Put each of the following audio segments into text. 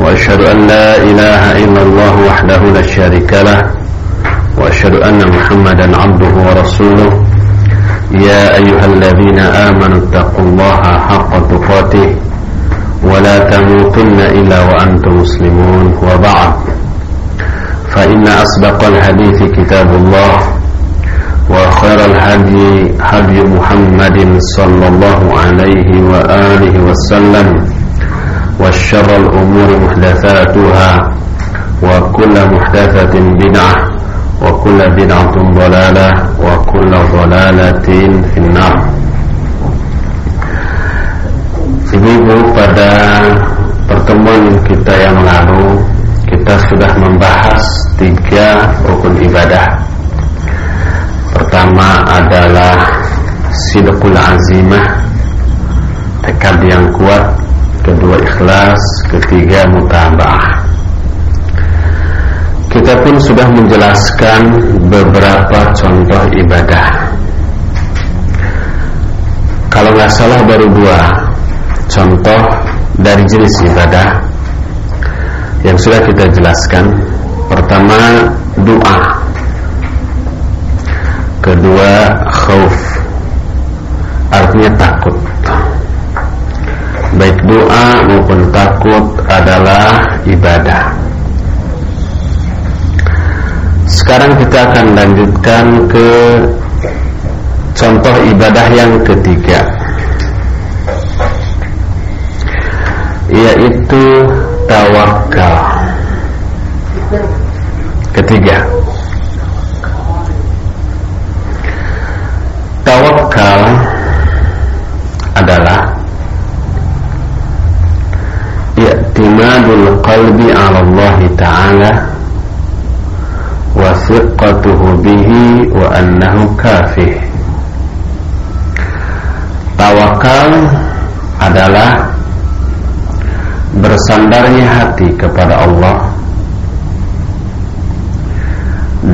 وأشهد أن لا إله إلا الله وحده لا شريك له وأشهد أن محمدا عبده ورسوله. يا أيها الذين آمنوا اتقوا الله حق تقاته ولا تموتن إلا وأنتم مسلمون. وبعد فإن أصدق الحديث كتاب الله وخير الهدي هدي محمد صلى الله عليه وآله وسلم. وشر الأمور محدثاتها وكل محدثة بدعة وكل بدعة ضلالة وكل ضلالة في النار Ibu-ibu pada pertemuan kita yang lalu kita sudah membahas tiga rukun ibadah. Pertama adalah sidqul azimah, tekad yang kuat kedua ikhlas, ketiga mutabah. Kita pun sudah menjelaskan beberapa contoh ibadah. Kalau nggak salah baru dua contoh dari jenis ibadah yang sudah kita jelaskan. Pertama doa, kedua khauf, artinya takut baik doa maupun takut adalah ibadah. Sekarang kita akan lanjutkan ke contoh ibadah yang ketiga yaitu tawakal. Ketiga. Tawakal adalah i'timadul qalbi 'ala Allah Ta'ala wa thiqatuhu bihi wa annahu kafih. Tawakal adalah bersandarnya hati kepada Allah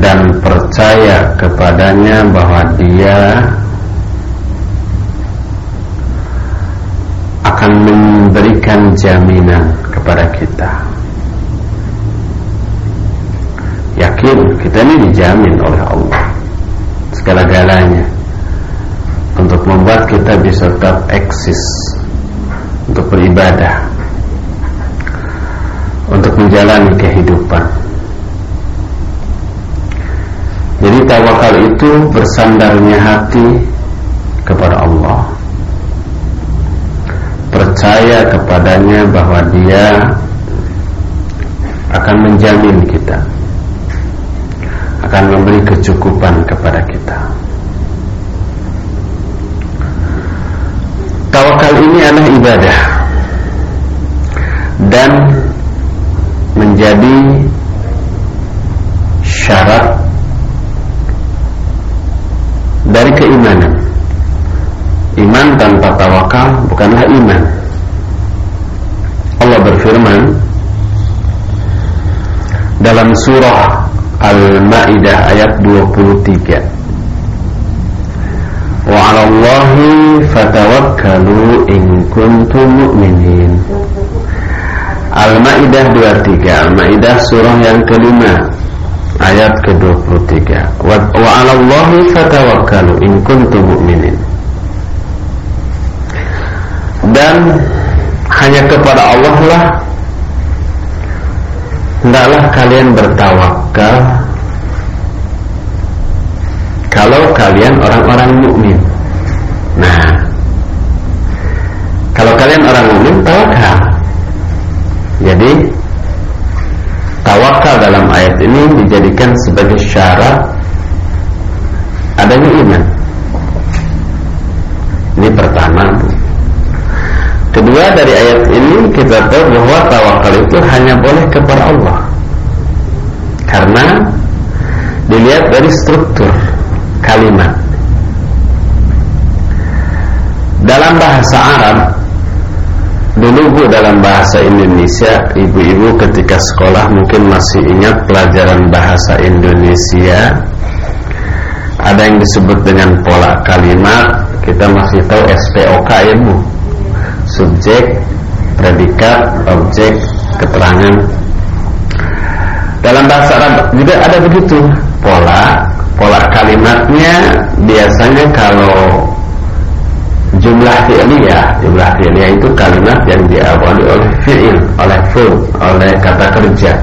dan percaya kepadanya bahwa Dia akan memberikan jaminan kepada kita. Yakin kita ini dijamin oleh Allah. Segala-galanya. Untuk membuat kita bisa tetap eksis. Untuk beribadah, untuk menjalani kehidupan. Jadi tawakal itu bersandarnya hati kepada Allah percaya kepadanya bahwa dia akan menjamin kita akan memberi kecukupan kepada kita. Tawakal ini adalah ibadah dan menjadi syarat dari keimanan Iman tanpa tawakal bukanlah iman. Allah berfirman dalam surah Al-Maidah ayat 23. Wa 'ala Allahi fatawakkalu in kuntum mu'minin. Al-Maidah 23. Al-Maidah surah yang kelima ayat ke-23. Wa 'ala Allahi fatawakkalu in kuntum mu'minin dan hanya kepada Allah lah hendaklah kalian bertawakal kalau kalian orang-orang mukmin. Nah, kalau kalian orang mukmin tawakal. Jadi tawakal dalam ayat ini dijadikan sebagai syarat adanya iman. Ini pertama. Kedua dari ayat ini kita tahu bahwa tawakal itu hanya boleh kepada Allah. Karena dilihat dari struktur kalimat. Dalam bahasa Arab dulu bu dalam bahasa Indonesia ibu-ibu ketika sekolah mungkin masih ingat pelajaran bahasa Indonesia. Ada yang disebut dengan pola kalimat kita masih tahu SPOK ya bu subjek predikat objek keterangan. Dalam bahasa Arab juga ada begitu. Pola pola kalimatnya biasanya kalau jumlah fi'liyah jumlah fi'liyah itu kalimat yang diawali oleh fi'il oleh fun oleh kata kerja.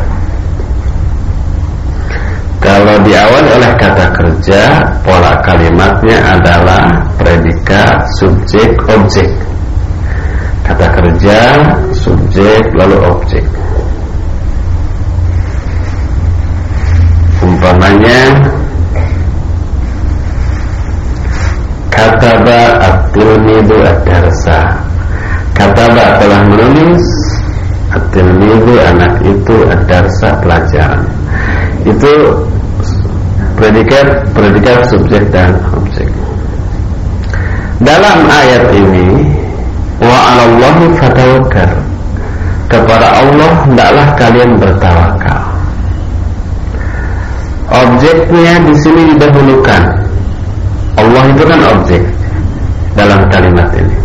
Kalau diawali oleh kata kerja pola kalimatnya adalah predikat subjek objek kata kerja subjek lalu objek. Umpamanya kataba at-tilmidu ad-darsa. Kataba telah menulis at-tilmidu anak itu ad-darsa pelajaran. Itu predikat predikat subjek dan objek. Dalam ayat ini wa 'alallahi fatawakkal. Kepada Allah hendaklah kalian bertawakal. Objeknya di sini didahulukan. Allah itu kan objek dalam kalimat ini.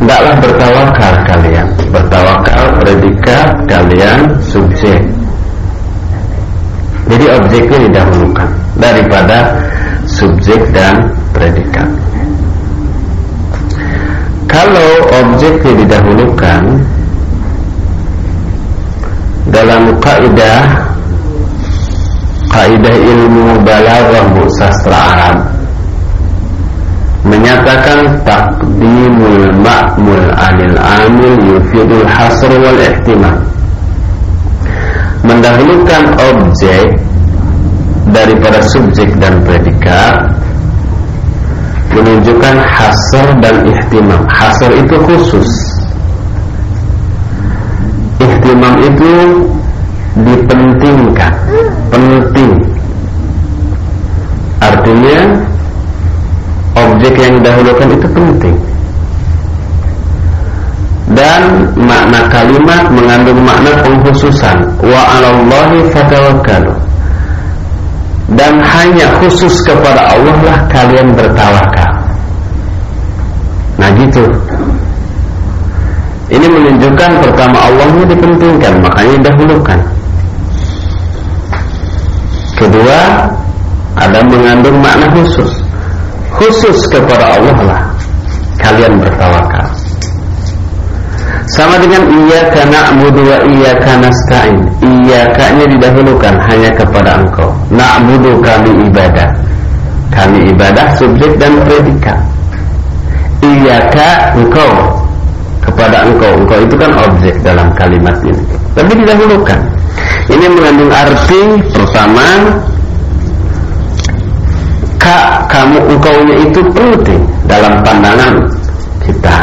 Tidaklah bertawakal kalian. Bertawakal predikat kalian subjek. Jadi objeknya didahulukan Daripada subjek dan predikat Kalau objeknya didahulukan Dalam kaidah kaidah ilmu balaghah sastra Arab menyatakan takdimul ma'mul anil amil yufidul hasr wal ihtimal mendahulukan objek daripada subjek dan predikat menunjukkan hasr dan ihtimam. Hasr itu khusus. Ihtimam itu dipentingkan penting. Artinya objek yang didahulukan itu penting. Dan makna kalimat mengandung makna pengkhususan. Wa 'alallahi fatawakkalu. Dan hanya khusus kepada Allah lah kalian bertawakal nah gitu ini menunjukkan pertama Allahnya dipentingkan makanya didahulukan Kedua, ada mengandung makna khusus. Khusus kepada Allah lah kalian bertawakal. Sama dengan iyyaka na'budu wa iyyaka nasta'in. Iyyaka-nya didahulukan hanya kepada Engkau. Na'budu kami ibadah. Kami ibadah subjek dan predikat. Iyyaka engkau kepada engkau. Engkau itu kan objek dalam kalimat ini. Tapi didahulukan. Ini mengandung arti pertama Kak kamu engkaunya itu penting dalam pandangan kita.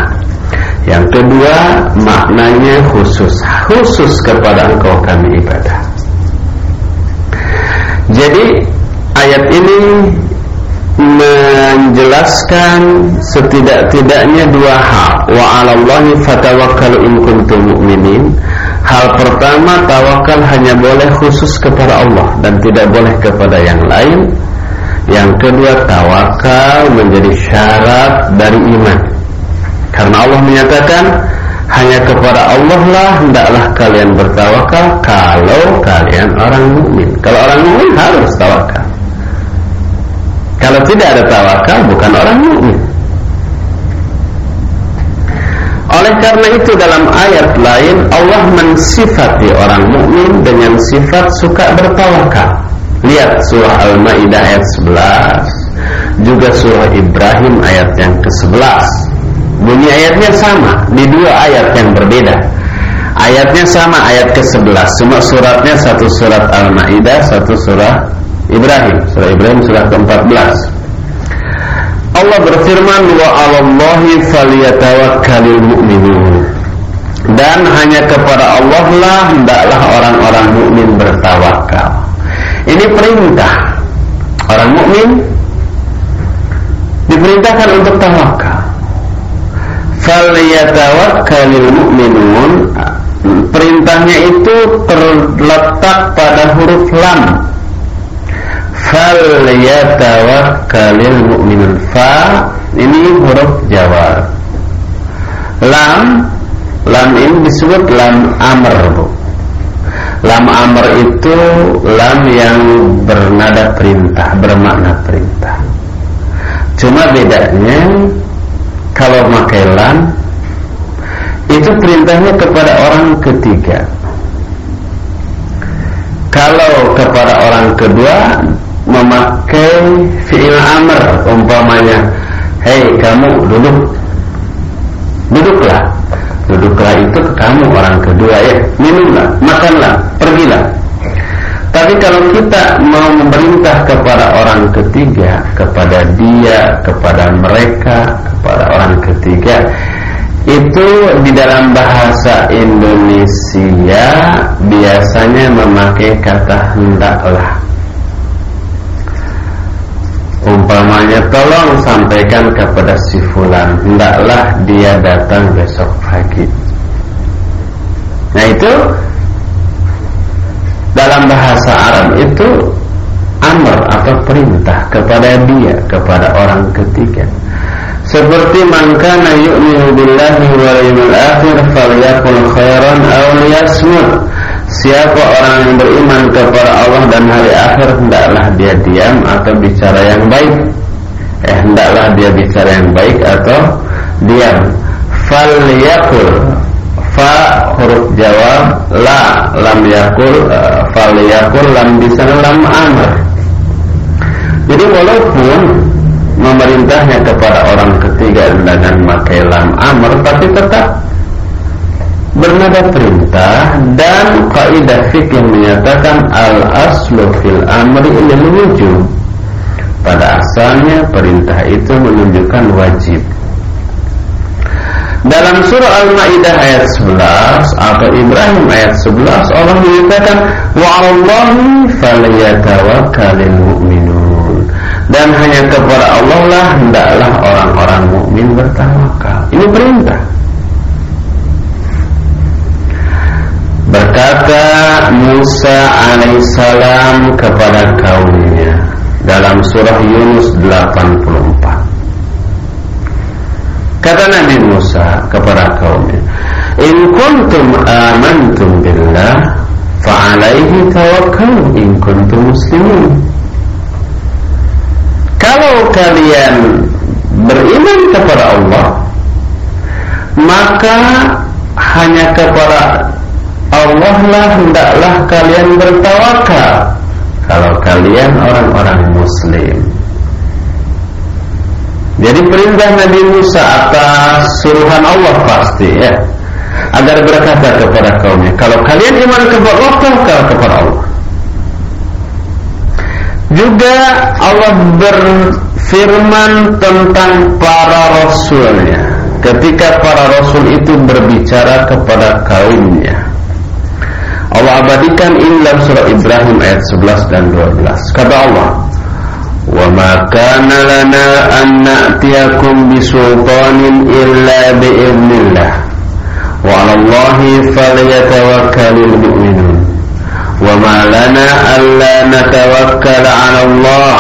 Yang kedua maknanya khusus khusus kepada engkau kami ibadah. Jadi ayat ini menjelaskan setidak-tidaknya dua hal wa 'alallahi fatawakkalu in kuntum mu'minin Hal pertama tawakal hanya boleh khusus kepada Allah dan tidak boleh kepada yang lain. Yang kedua tawakal menjadi syarat dari iman. Karena Allah menyatakan hanya kepada Allah lah hendaklah kalian bertawakal kalau kalian orang mukmin. Kalau orang mukmin harus tawakal. Kalau tidak ada tawakal bukan orang mukmin. Oleh karena itu dalam ayat lain Allah mensifati orang mukmin dengan sifat suka bertawakal. Lihat surah Al-Maidah ayat 11, juga surah Ibrahim ayat yang ke-11. Bunyi ayatnya sama di dua ayat yang berbeda. Ayatnya sama ayat ke-11, cuma suratnya satu surat Al-Maidah, satu surah Ibrahim. Surah Ibrahim surah ke-14. Allah berfirman wa 'alallahi falyatawakkalul mu'minun. Dan hanya kepada Allah lah hendaklah orang-orang mukmin bertawakal. perintah orang mukmin diperintahkan untuk tawakal. Falyatawakkalul mu'minun perintahnya itu terletak pada huruf lam. Falyatawakkalul mu'minun fa ini huruf jawab. Lam lam ini disebut lam amr, Bu. Lam amr itu lam yang bernada perintah, bermakna perintah. Cuma bedanya kalau pakai lam itu perintahnya kepada orang ketiga. Kalau kepada orang kedua memakai fi'il amr umpamanya, "Hei kamu duduk." Duduklah. Duduklah itu ke kamu orang kedua ya. Minumlah, makanlah, pergilah. Tapi kalau kita mau memerintah kepada orang ketiga, kepada dia, kepada mereka, kepada orang ketiga, itu di dalam bahasa Indonesia biasanya memakai kata hendaklah. Umpamanya tolong sampaikan kepada si fulan, hendaklah dia datang besok pagi. Nah itu dalam bahasa Arab itu amr atau perintah kepada dia, kepada orang ketiga. Seperti man kana yu'minu billahi wal yawmil akhir falyakul khairan aw liyasmut. Siapa orang yang beriman kepada Allah dan hari akhir hendaklah dia diam atau bicara yang baik. Eh hendaklah dia bicara yang baik atau diam. Falyakul fa huruf jawab la lam yakul uh, fal yakul lam bisa lam amr jadi walaupun memerintahnya kepada orang ketiga dengan memakai lam amr tapi tetap bernada perintah dan kaidah fikih menyatakan al aslu fil amri lil wujub pada asalnya perintah itu menunjukkan wajib dalam surah Al-Maidah ayat 11 atau Ibrahim ayat 11 Allah menyatakan wa 'alallahi mu'minun. Dan hanya kepada Allah lah hendaklah orang-orang mukmin bertawakal. Ini perintah. Berkata Musa alaihissalam kepada kaumnya dalam surah Yunus 84 Kata Nabi Musa kepada kaumnya, "In kuntum amantum billah, fa'alaihi tawakkalu in kuntum muslimin." Kalau kalian beriman kepada Allah, maka hanya kepada Allah lah hendaklah kalian bertawakal. Kalau kalian orang-orang muslim. Jadi perintah Nabi Musa atas suruhan Allah pasti ya agar berkata kepada kaumnya kalau kalian iman kepada Allah tawakal kepada Allah juga Allah berfirman tentang para rasulnya ketika para rasul itu berbicara kepada kaumnya Allah abadikan ini dalam surah Ibrahim ayat 11 dan 12. Kata Allah, "Wa ma kana lana an na'tiyakum bisultanin illa bi'iznillah." Wa 'ala Allahi falyatawakkalul mu'minun. Wa ma lana alla natawakkala 'ala Allah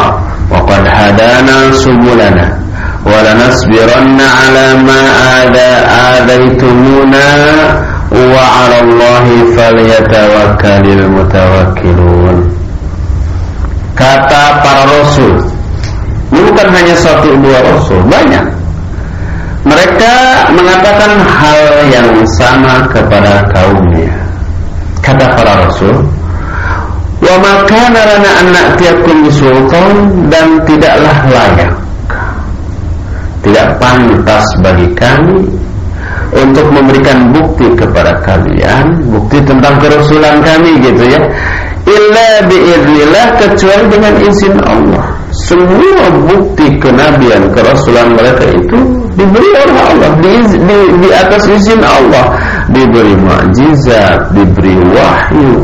wa qad hadana subulana wa lanasbiranna 'ala ma 'ada 'adaitumuna wa falyatawakkalil mutawakkilun kata para rasul ini bukan hanya satu dua rasul banyak. Mereka mengatakan hal yang sama kepada kaumnya. Kata para rasul wa anak-anak tiap na'tiyakum sultan dan tidaklah layak. Tidak pantas bagi kami untuk memberikan bukti kepada kalian bukti tentang kerasulan kami gitu ya illa biiznillah kecuali dengan izin Allah. Semua bukti kenabian kerasulan mereka itu diberi oleh Allah di, di, di atas izin Allah, diberi mukjizat, diberi wahyu.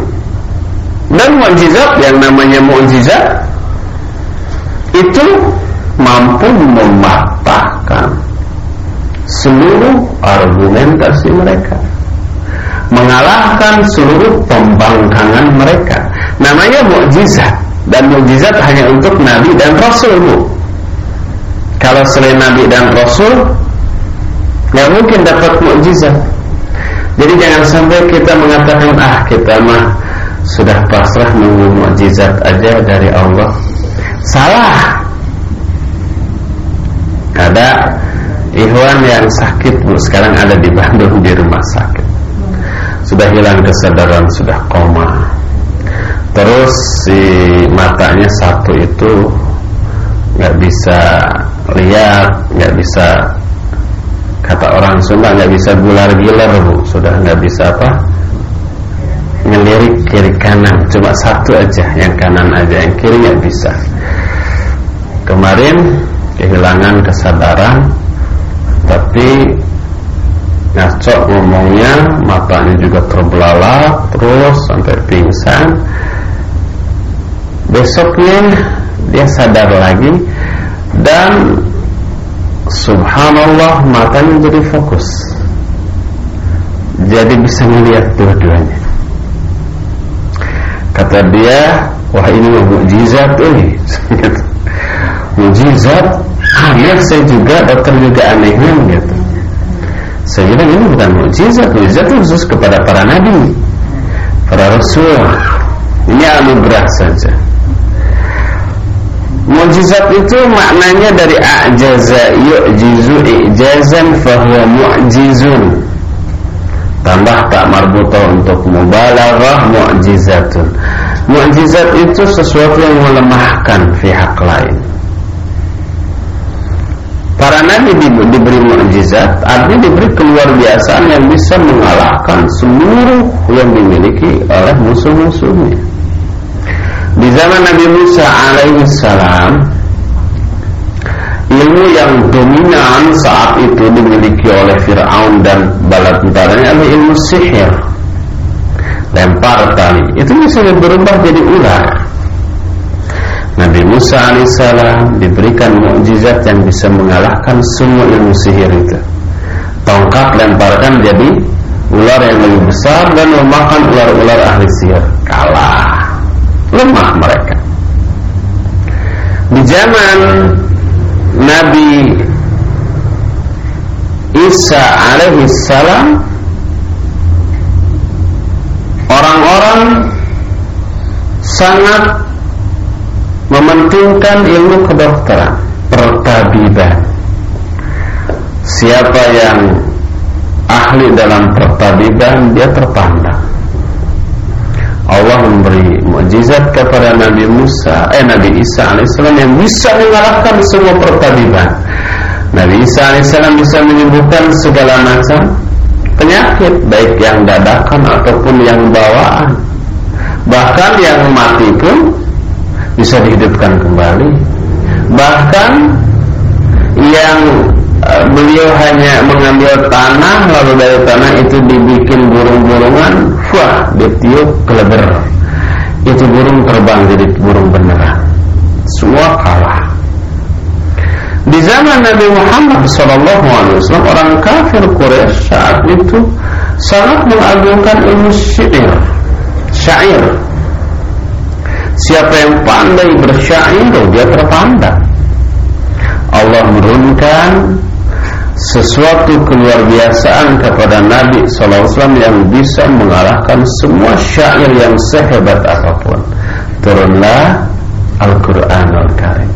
Dan mukjizat yang namanya mukjizat itu mampu mematahkan seluruh argumentasi mereka. Mengalahkan seluruh pembangkangan mereka. Namanya mukjizat. Dan mukjizat hanya untuk nabi dan rasul kalau selain nabi dan rasul nggak mungkin dapat mukjizat. Jadi jangan sampai kita mengatakan ah kita mah sudah pasrah nunggu mukjizat aja dari Allah. Salah. Ada Ikhwan yang sakit sekarang ada di Bandung di rumah sakit. Sudah hilang kesadaran sudah koma. Terus si matanya satu itu nggak bisa lihat nggak bisa kata orang Sunda nggak bisa gular gilar bu. Sudah nggak bisa apa? Ngelirik kiri kanan. Cuma satu aja yang kanan aja yang kiri nggak bisa. Kemarin kehilangan kesadaran tapi ngaco ngomongnya matanya juga terbelalak terus sampai pingsan. Besoknya dia sadar lagi dan subhanallah matanya jadi fokus. Jadi bisa melihat dua-duanya. Kata dia wah ini mukjizat ini. Mukjizat aneh saya juga dokter juga anehnya gitu. Saya bilang ini bukan mukjizat. Itu khusus kepada para nabi para rasul. Ini anugerah saja. Mukjizat itu maknanya dari ajaza yu'jizu ijazan fahuwa mu'jizun. Tambah tak marbutoh untuk mubalaghah mu'jizatun mu'jizat itu sesuatu yang melemahkan pihak lain Para nabi di, diberi mukjizat, artinya diberi keluar biasaan yang bisa mengalahkan seluruh yang dimiliki oleh musuh-musuhnya. Di zaman Nabi Musa alaihissalam, ilmu yang dominan saat itu dimiliki oleh Fir'aun dan bala tentaranya adalah ilmu sihir. Lempar tali, itu bisa berubah jadi ular. Nabi Musa alaihissalam diberikan mukjizat yang bisa mengalahkan semua ilmu sihir itu. Tongkat lemparkan jadi ular yang lebih besar dan memakan ular-ular ahli sihir. Kalah, lemah mereka. Di zaman Nabi Isa alaihissalam orang-orang sangat mementingkan ilmu kedokteran, pertabiban. Siapa yang ahli dalam pertabiban, dia terpandang. Allah memberi mukjizat kepada Nabi Musa, eh Nabi Isa alaihissalam yang bisa mengalahkan semua pertabiban. Nabi Isa alaihissalam bisa menyembuhkan segala macam penyakit, baik yang dadakan ataupun yang bawaan. Bahkan yang mati pun bisa dihidupkan kembali. Bahkan yang uh, beliau hanya mengambil tanah lalu dari tanah itu dibikin burung-burungan wah ditiup keleber. Itu burung terbang jadi burung beneran semua kalah. Di zaman Nabi Muhammad SAW orang kafir Quraisy saat itu sangat mengagungkan ilmu syair. Syair Siapa yang pandai bersyair dia terpandang. Allah menurunkan sesuatu keluar biasaan kepada Nabi SAW yang bisa mengalahkan semua syair yang sehebat apa pun. Turunlah Al-Quran Al-Karim.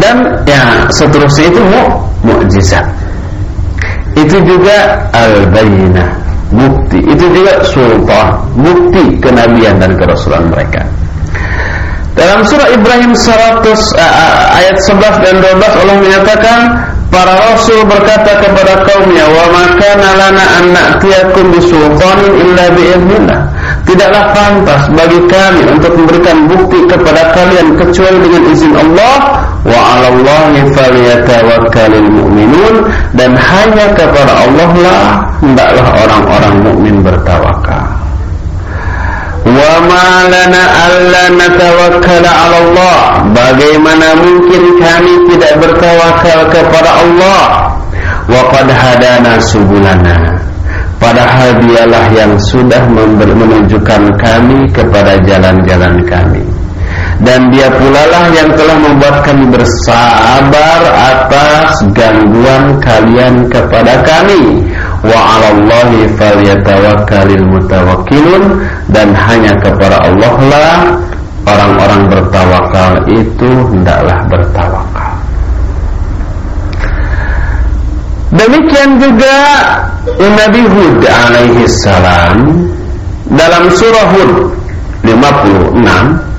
Dan ya seterusnya itu mu mukjizat. Itu juga al-bayyinah bukti itu juga sultan. Bukti kenabian dan kerasulan mereka. Dalam surah Ibrahim 100 uh, ayat 11 dan 12 Allah menyatakan para rasul berkata kepada kaumnya wa makana lana an na'tiyakum bisultanin illa bi'iznillah tidaklah pantas bagi kami untuk memberikan bukti kepada kalian kecuali dengan izin Allah wa 'alallahi falyatawakkalul mu'minun. Dan hanya kepada Allah lah hendaklah orang-orang mukmin bertawakal. Fama lana alla natawakkala 'ala Allah. Bagaimana mungkin kami tidak bertawakal kepada Allah? Wa qad hadana subulana. Padahal dialah yang sudah menunjukkan kami kepada jalan-jalan kami Dan dia pula lah yang telah membuat kami bersabar atas gangguan kalian kepada kami. Wa alallahi falyatawakkalil mutawakkilun. Dan hanya kepada Allah lah Orang-orang bertawakal itu hendaklah bertawakal. Demikian juga Nabi Hud alaihi salam dalam surah Hud 56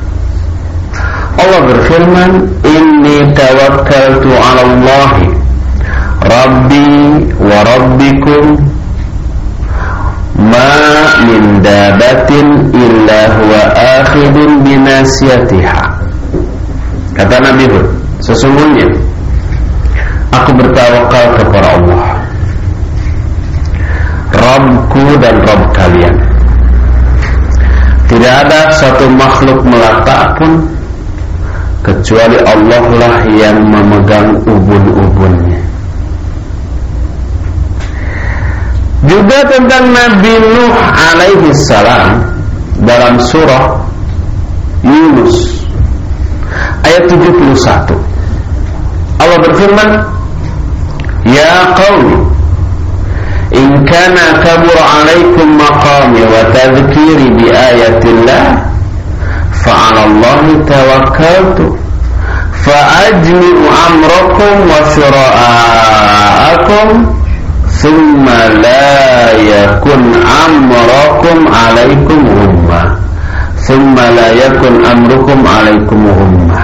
Allah berfirman inni tawakkaltu 'ala Allah Rabbi wa rabbikum ma min dabatin illa huwa akhidun binasiyatiha. Kata Nabi Hud sesungguhnya Aku bertawakal kepada Allah Rabbku dan Rabb kalian. Tidak ada satu makhluk melata pun Kecuali Allah lah yang memegang ubun-ubunnya. Juga tentang Nabi Nuh alaihi salam Dalam surah Yunus Ayat 71 Allah berfirman Ya qawmi In kana kabur alaikum maqami wa tadhkiri bi ayatillah Fa'ala Allahi tawakkaltu. Fa'ajmi'u amrakum wa syura'akum Thumma la yakun amrakum alaikum umma Thumma la yakun amrukum alaikum umma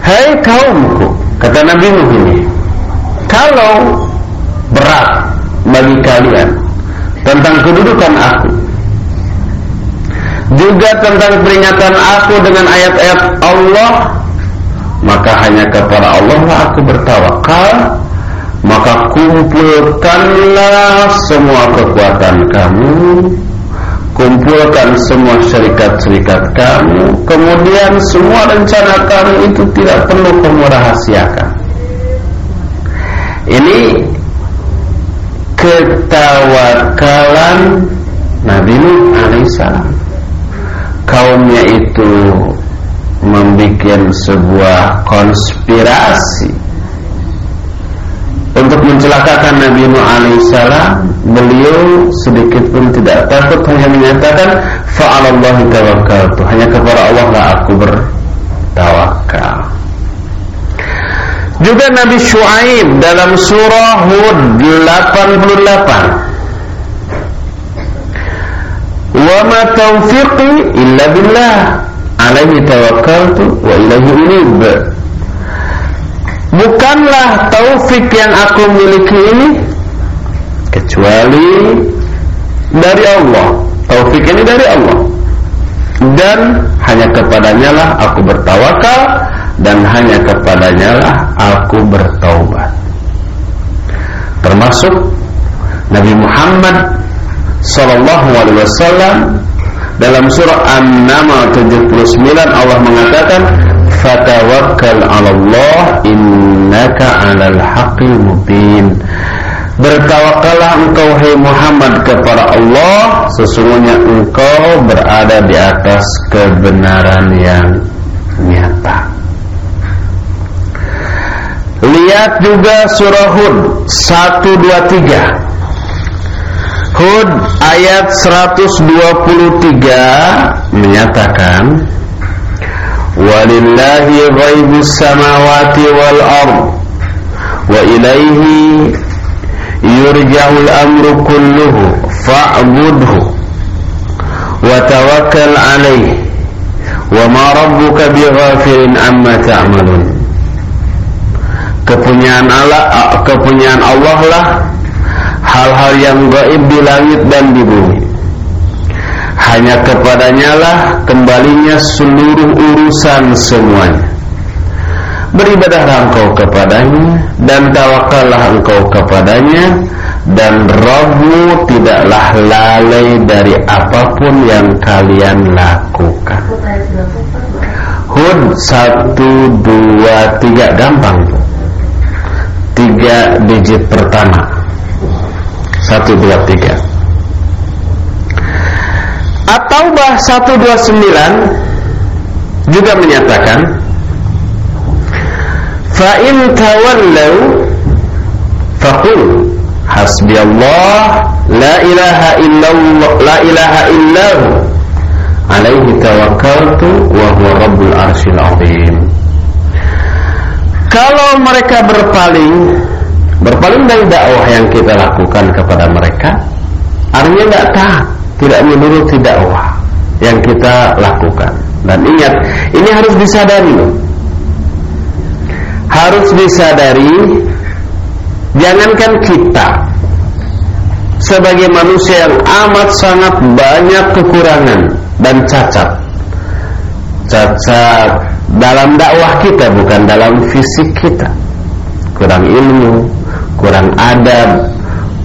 Hai kaumku Kata Nabi Nuh ini, kalau berat bagi kalian tentang kedudukan aku, juga tentang peringatan aku dengan ayat-ayat Allah, maka hanya kepada Allah lah aku bertawakal. Maka kumpulkanlah semua kekuatan kamu Kumpulkan semua syarikat-syarikat kamu. Kemudian semua rencana kamu itu tidak perlu kamu rahasiakan. Ini Ketawakalan Nabi Nuh alaihissalam Kaumnya itu Membuat sebuah konspirasi untuk mencelakakan Nabi Nuh alaihissalam beliau sedikit pun tidak takut hanya menyatakan fa'alallahi tawakkaltu. Hanya kepada Allah lah aku bertawakal. Juga Nabi Shu'aib dalam surah Hud 88 wa ma taufiqi illa billah. Alaihi tawakkaltu wa ilaihi unib. Bukanlah taufik yang aku miliki ini Kecuali dari Allah. Taufik ini dari Allah. Dan hanya kepadanya lah aku bertawakal Dan hanya kepadanya lah aku bertaubat. Termasuk Nabi Muhammad Sallallahu alaihi wasallam. Dalam surah An-Naml 79 Allah mengatakan fatawakkal 'ala Allah innaka 'alal haqqil mubin. Bertawakallah engkau hai Muhammad kepada Allah Sesungguhnya engkau berada di atas kebenaran yang nyata. Lihat juga surah Hud 123 Hud ayat 123 menyatakan walillahi ghaibus samawati wal ard wa ilaihi yurja'ul amru kulluhu fa'budhu wa tawakkal alaihi wa ma rabbuka bighafilin amma ta'malun. Kepunyaan Allah kepunyaan Allah lah hal-hal yang gaib di langit dan di bumi. Hanya kepadanya lah kembalinya seluruh urusan semuanya. Beribadahlah engkau kepadanya Dan tawakallah engkau kepadanya dan Robmu tidaklah lalai dari apa pun yang kalian lakukan. Hud satu dua tiga gampang. Tiga digit pertama satu dua tiga. Atau bah satu dua sembilan juga menyatakan fa in tawallau faqul Hasbi Allah La ilaha illallah La ilaha illahu Alaihi tawakkaltu Wa huwa rabbul arshil azim. Kalau mereka berpaling Berpaling dari dakwah yang kita lakukan kepada mereka Artinya tidak taat Tidak menuruti dakwah Yang kita lakukan Dan ingat Ini harus disadari Harus disadari Jangankan kita sebagai manusia yang amat sangat banyak kekurangan dan cacat. Cacat dalam dakwah kita bukan dalam fisik kita. Kurang ilmu, kurang adab,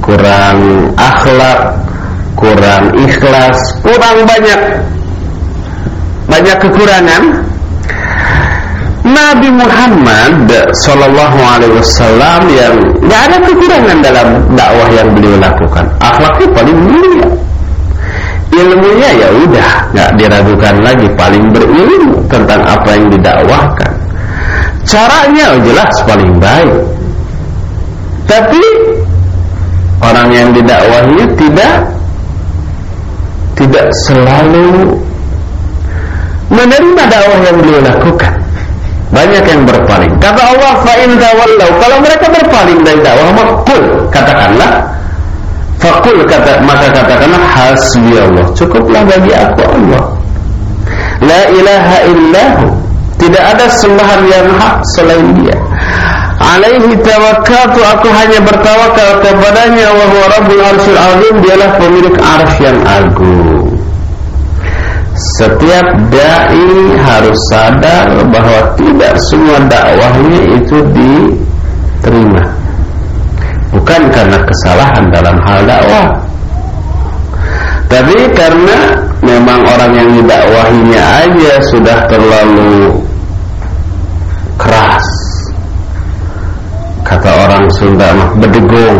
kurang akhlak, kurang ikhlas, kurang banyak banyak kekurangan Nabi Muhammad Sallallahu Alaihi Wasallam yang nggak ada kekurangan dalam dakwah yang beliau lakukan. Akhlaknya paling mulia, ilmunya ya udah nggak diragukan lagi, paling berilmu tentang apa yang didakwahkan. Caranya jelas paling baik, tapi orang yang didakwahi tidak tidak selalu menerima dakwah yang beliau lakukan. Banyak yang berpaling. Kata Allah, fa'in tawallau. Kalau mereka berpaling dari dakwah, makul. Katakanlah, fakul kata maka katakanlah hasbi Allah. Cukuplah bagi aku Allah. La ilaha illahu. Tidak ada sembahan yang hak selain Dia. Alaihi tawakkaltu aku hanya bertawakal kepadanya wa huwa rabbul arsyil azim dialah pemilik arsy yang agung. Setiap dai harus sadar bahwa tidak semua dakwahnya itu diterima. Bukan karena kesalahan dalam hal dakwah. Tapi karena memang orang yang didakwahinya aja sudah terlalu keras. Kata orang Sunda mah bedegong,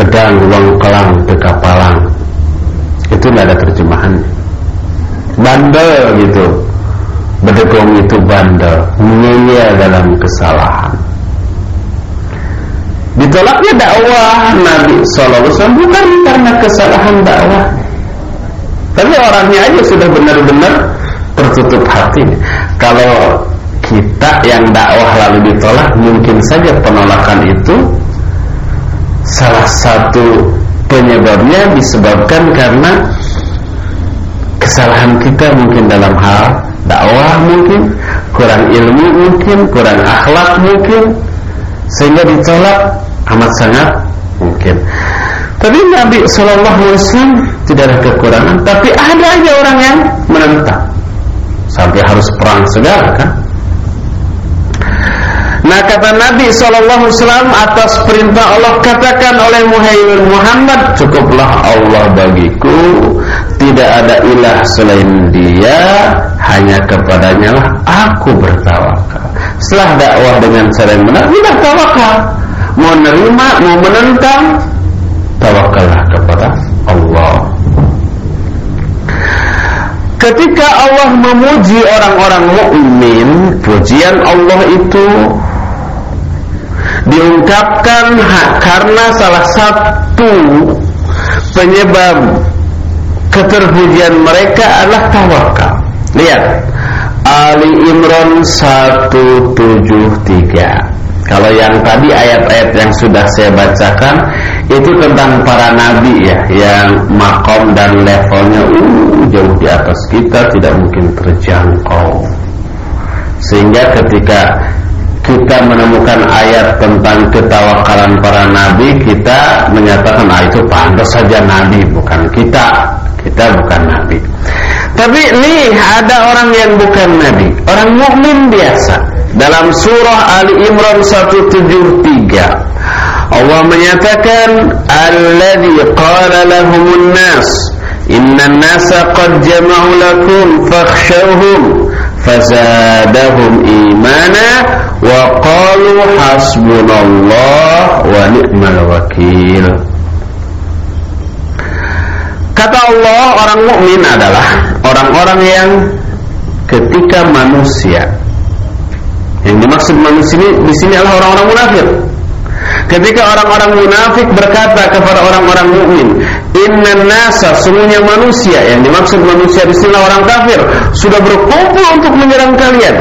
bedang, longkelang, dekapalang. Itu tidak ada terjemahannya bandel gitu. Bedegong itu bandel. Ngeyel dalam kesalahan. Ditolaknya dakwah Nabi SAW bukan karena kesalahan dakwah. Tapi orangnya aja sudah benar-benar tertutup hati. Kalau kita yang dakwah lalu ditolak mungkin saja penolakan itu salah satu penyebabnya disebabkan karena kesalahan kita mungkin dalam hal dakwah mungkin kurang ilmu mungkin kurang akhlak mungkin sehingga ditolak amat sangat mungkin. Tapi Nabi Shallallahu Alaihi Wasallam tidak ada kekurangan tapi ada aja orang yang menentang. Sampai harus perang segala kan Nah kata Nabi Wasallam atas perintah Allah katakan oleh Muhammad cukuplah Allah bagiku. Tidak ada ilah selain dia hanya kepadanya lah aku bertawakal. Setelah dakwah dengan cara yang benar tidak tawakal mau nerima mau menentang tawakallah kepada Allah. Ketika Allah memuji orang-orang mukmin pujian Allah itu diungkapkan karena salah satu penyebab keterpujian mereka adalah tawakal. Lihat Ali Imran 173. Kalau yang tadi ayat-ayat yang sudah saya bacakan itu tentang para nabi ya yang makom dan levelnya uh, jauh di atas kita tidak mungkin terjangkau. Sehingga ketika kita menemukan ayat tentang ketawakalan para nabi, kita menyatakan ah itu pantas saja nabi bukan kita. Kita bukan nabi. Tapi nih ada orang yang bukan nabi, orang mukmin biasa. Dalam surah Ali Imran 173 Allah menyatakan alladzi qala lahumun nas innan nasa qad jama'u lakum fakhshawhum fazadahum imana wa qalu hasbunallah wa ni'mal wakil Kata Allah orang mukmin adalah orang-orang yang ketika manusia yang dimaksud manusia di sini adalah orang-orang munafik. Ketika orang-orang munafik berkata kepada orang-orang mukmin, "Inna nasa semuanya manusia." Yang dimaksud manusia di sini orang kafir sudah berkumpul untuk menyerang kalian.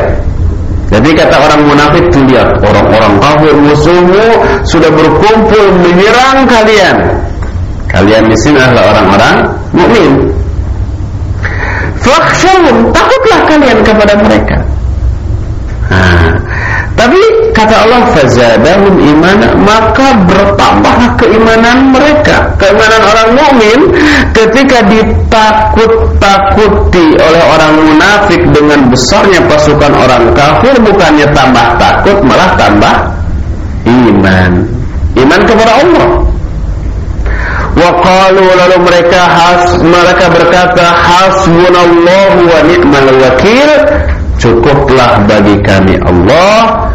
Jadi kata orang munafik itu lihat orang-orang kafir musuhmu sudah berkumpul menyerang kalian. Kalian di sini adalah orang-orang mukmin. Fakhshawhum, takutlah kalian kepada mereka. Nah, tapi kata Allah fazadahum imana maka bertambahlah keimanan mereka. Keimanan orang mukmin ketika ditakut-takuti oleh orang munafik dengan besarnya pasukan orang kafir bukannya tambah takut malah tambah iman. Iman kepada Allah. Waqalu lalu mereka has mereka berkata hasbunallahu wa ni'mal wakil cukuplah bagi kami Allah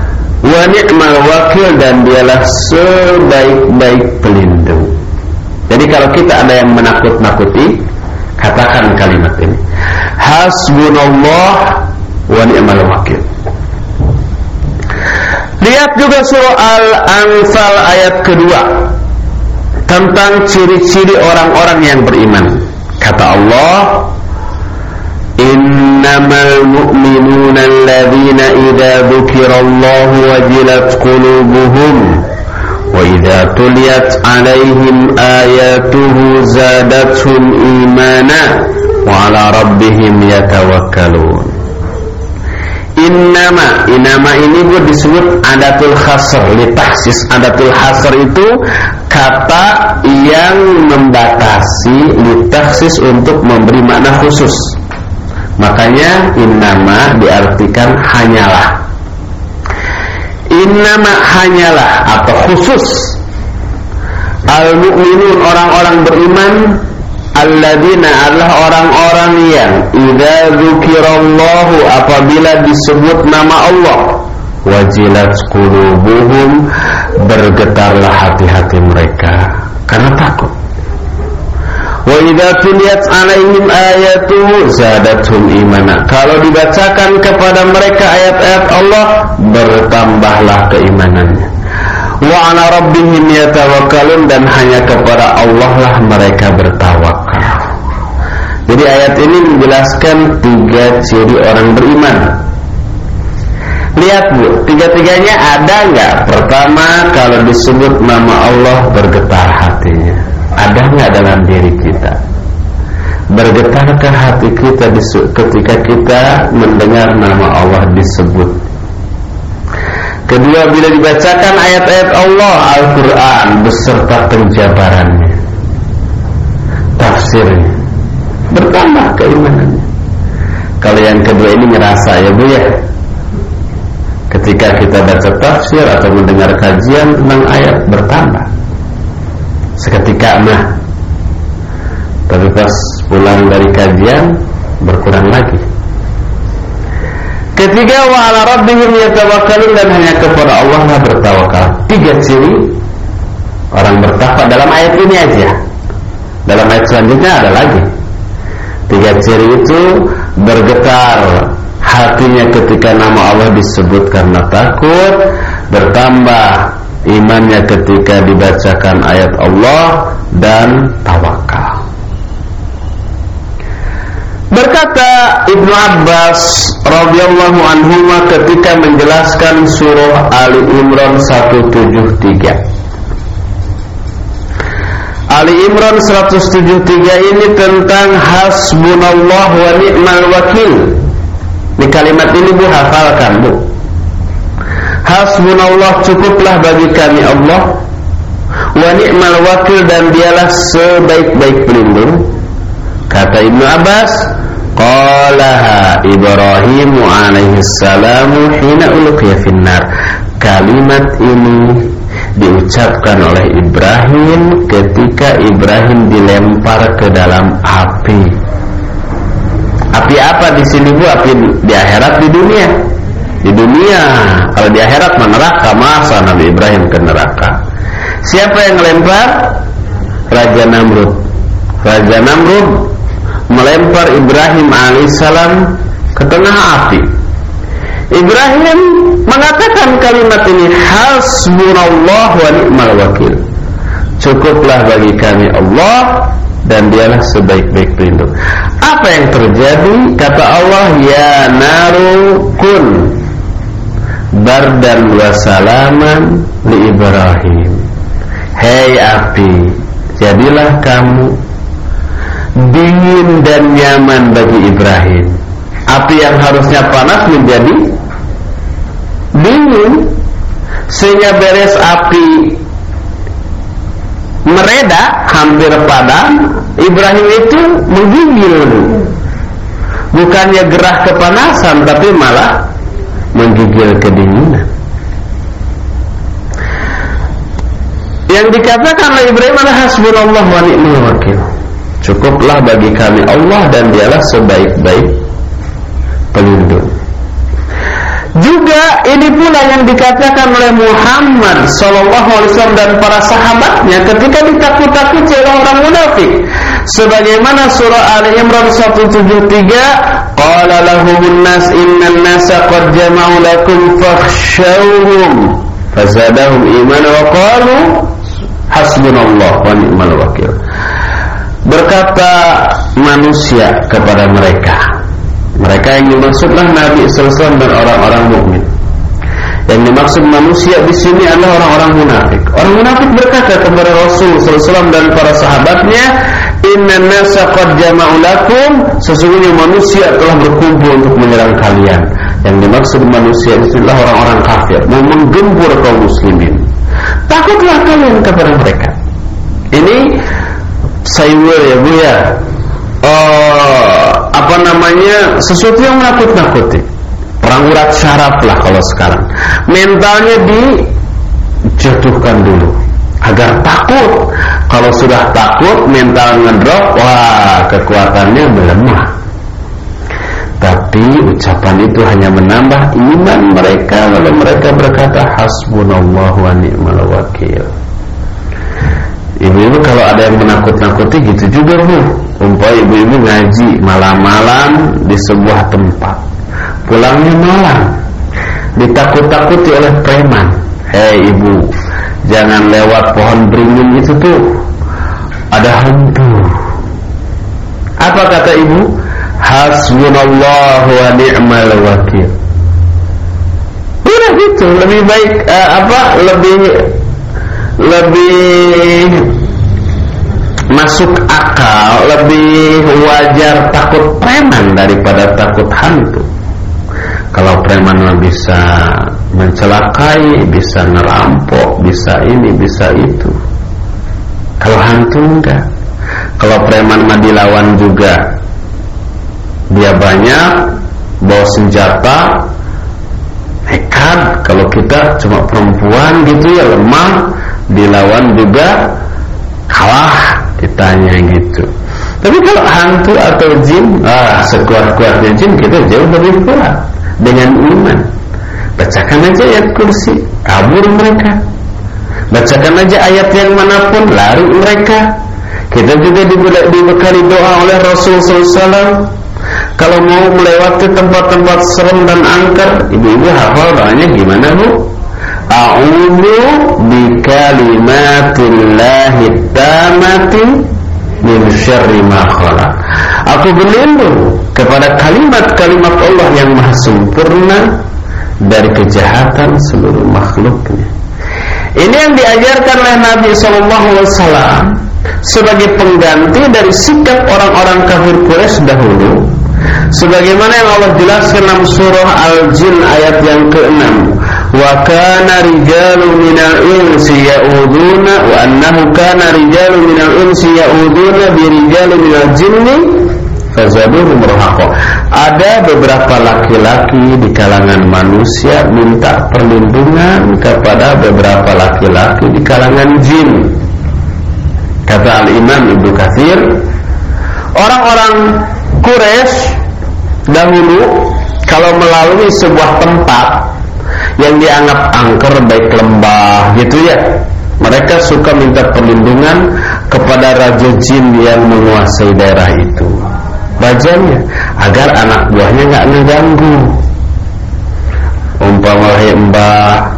wa ni'mal wakil dan dialah sebaik-baik pelindung. Jadi kalau kita ada yang menakut-nakuti katakan kalimat ini hasbunallah wa ni'mal wakil. Lihat juga surah Al-Anfal ayat kedua tentang ciri-ciri orang-orang yang beriman. Kata Allah, "Innamal mu'minuna alladhina idza dzukirallahu wajilat qulubuhum wa idza tuliyat 'alaihim ayatuhu zadatuhum imana wa 'ala rabbihim yatawakkalun." Innama Innama ini bu disebut adatul khasr Litahsis adatul khasr itu Kata yang membatasi Litahsis untuk memberi makna khusus Makanya Innama diartikan hanyalah. Innama hanyalah Atau khusus. Al-mu'minun orang-orang beriman alladzina adalah orang-orang yang idza dzukirallahu apabila disebut nama Allah wajilat qulubuhum bergetarlah hati-hati mereka karena takut idza tuliyat alaihim ayatu zadatum imana kalau dibacakan kepada mereka ayat-ayat Allah bertambahlah keimanannya wa ala rabbihim yatawakkalun dan hanya kepada Allah lah mereka bertawakal. Jadi ayat ini menjelaskan tiga ciri orang beriman. Lihat bu, tiga-tiganya ada nggak? Pertama, kalau disebut nama Allah bergetar. Ada nggak dalam diri kita? Bergetarkah hati kita ketika kita mendengar nama Allah disebut? Kedua bila dibacakan ayat-ayat Allah Al-Quran beserta penjabarannya Tafsirnya Bertambah keimanannya Kalau yang kedua ini ngerasa ya Bu ya Ketika kita baca tafsir atau mendengar kajian tentang ayat bertambah Seketika mah Tapi pas pulang dari kajian berkurang lagi Ketiga wa ala rabbihim yatawakkalun dan hanya kepada Allah lah bertawakal. Tiga ciri orang bertakwa dalam ayat ini aja. Dalam ayat selanjutnya ada lagi. Tiga ciri itu bergetar hatinya ketika nama Allah disebut karena takut, bertambah imannya ketika dibacakan ayat Allah dan tawakal. Berkata Ibnu Abbas radhiyallahu anhu ketika menjelaskan surah Ali Imran 173. Ali Imran 173 ini tentang hasbunallah wa ni'mal wakil. Di kalimat ini Bu hafalkan Bu. Hasbunallah cukuplah bagi kami Allah wa ni'mal wakil dan dialah sebaik-baik pelindung. Kata Ibnu Abbas, Qalaha Ibrahim alaihi salamu hina ulqiya finnar. Kalimat ini diucapkan oleh Ibrahim ketika Ibrahim dilempar ke dalam api. Api apa di sini Bu? Api di akhirat di dunia. Di dunia, kalau di akhirat neraka, masa Nabi Ibrahim ke neraka. Siapa yang melempar? Raja Namrud. Raja Namrud melempar Ibrahim alaihissalam ke tengah api. Ibrahim mengatakan kalimat ini hasbunallah wa ni'mal wakil. Cukuplah bagi kami Allah dan dialah sebaik-baik pelindung. Apa yang terjadi? Kata Allah, ya naru kun bardan wa salaman li Ibrahim. Hei api, jadilah kamu dingin dan nyaman bagi Ibrahim. Api yang harusnya panas menjadi dingin sehingga beres api mereda hampir padam Ibrahim itu menggigil bukannya gerah kepanasan tapi malah menggigil kedinginan. Yang dikatakan oleh Ibrahim adalah hasbunallah wa ni'mal wakil. Cukuplah bagi kami Allah dan dialah sebaik-baik pelindung. Juga ini pula yang dikatakan oleh Muhammad Sallallahu Alaihi Wasallam dan para sahabatnya ketika ditakut-takuti oleh orang munafik. Sebagaimana surah Ali Imran 173, Qala lahumun nas innan nasa qad jama'u lakum fakhshawhum fazadahum imana wa qalu hasbunallah wa ni'mal wakil. Berkata manusia kepada mereka, mereka yang dimaksudlah Nabi SAW dan orang-orang mukmin. Yang dimaksud manusia di sini adalah orang-orang munafik. Orang munafik berkata kepada Rasul SAW dan para sahabatnya, Inna nasa qad jama'u lakum. Sesungguhnya manusia telah berkumpul untuk menyerang kalian. Yang dimaksud manusia adalah orang-orang kafir Mau menggempur kaum muslimin. Takutlah kalian kepada mereka. Ini Sayur ya bu ya. Uh, apa namanya? Sesuatu yang menakut-nakuti. Perang urat syaraf lah kalau sekarang. Mentalnya dijatuhkan dulu. Agar takut kalau sudah takut mental ngedrop wah kekuatannya melemah. Tapi ucapan itu hanya menambah iman mereka. Lalu mereka berkata hasbunallahu wa ni'mal wakil. Ibu-ibu kalau ada yang menakut-nakuti gitu juga bu. Umpah ibu-ibu ngaji malam-malam di sebuah tempat. Pulangnya malam. Ditakut-takuti oleh preman. Hei ibu Jangan lewat pohon beringin itu tuh Ada hantu Apa kata ibu? Hasbunallahu wa ni'mal wakil Udah gitu Lebih baik uh, Apa Lebih lebih masuk akal, lebih wajar takut preman daripada takut hantu. Kalau preman bisa mencelakai, bisa ngerampok, bisa ini, bisa itu. Kalau hantu enggak. Kalau preman mah dilawan juga dia banyak bawa senjata nekat kalau kita cuma perempuan gitu ya lemah dilawan juga kalah ditanya gitu tapi kalau hantu atau jin ah sekuat-kuatnya jin kita jauh lebih kuat dengan iman bacakan aja ayat kursi. Kabur mereka. Bacakan aja ayat yang mana pun. Lari mereka. Kita juga dibekali doa oleh Rasul SAW kalau mau melewati tempat-tempat serem dan angker ibu-ibu hafal doanya gimana bu? A'udzu bikalimatillahi tamati min syarri ma. Aku berlindung kepada kalimat-kalimat Allah yang maha sempurna dari kejahatan seluruh makhluknya. Ini yang diajarkan oleh Nabi Shallallahu Alaihi Wasallam sebagai pengganti dari sikap orang-orang kafir Quraisy dahulu. Sebagaimana yang Allah jelaskan dalam surah Al-Jin ayat yang ke-6. Wa kana rijalun minal insi ya'uduna wa annahu kana rijalun minal insi ya'uduna bi rijalin minal jinni ada beberapa laki-laki di kalangan manusia minta perlindungan kepada beberapa laki-laki di kalangan jin. Kata Al-Imam Ibnu Katsir, orang-orang Quraisy dahulu kalau melalui sebuah tempat yang dianggap angker baik lembah gitu ya mereka suka minta perlindungan kepada raja jin yang menguasai daerah itu rajanya agar anak buahnya nggak ngeganggu umpama mbak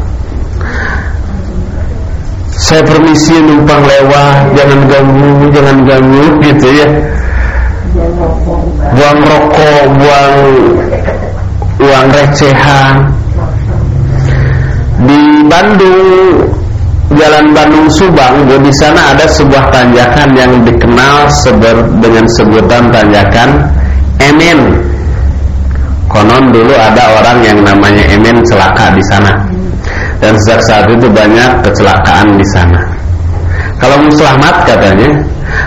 saya permisi numpang lewat jangan ganggu jangan ganggu gitu ya. Buang rokok buang uang recehan. Di Bandung Jalan Bandung Subang di sana ada sebuah tanjakan yang dikenal seber, dengan sebutan tanjakan Emen. Konon dulu ada orang yang namanya Emen celaka di sana. Dan sejak saat itu banyak kecelakaan di sana. Kalau mau selamat katanya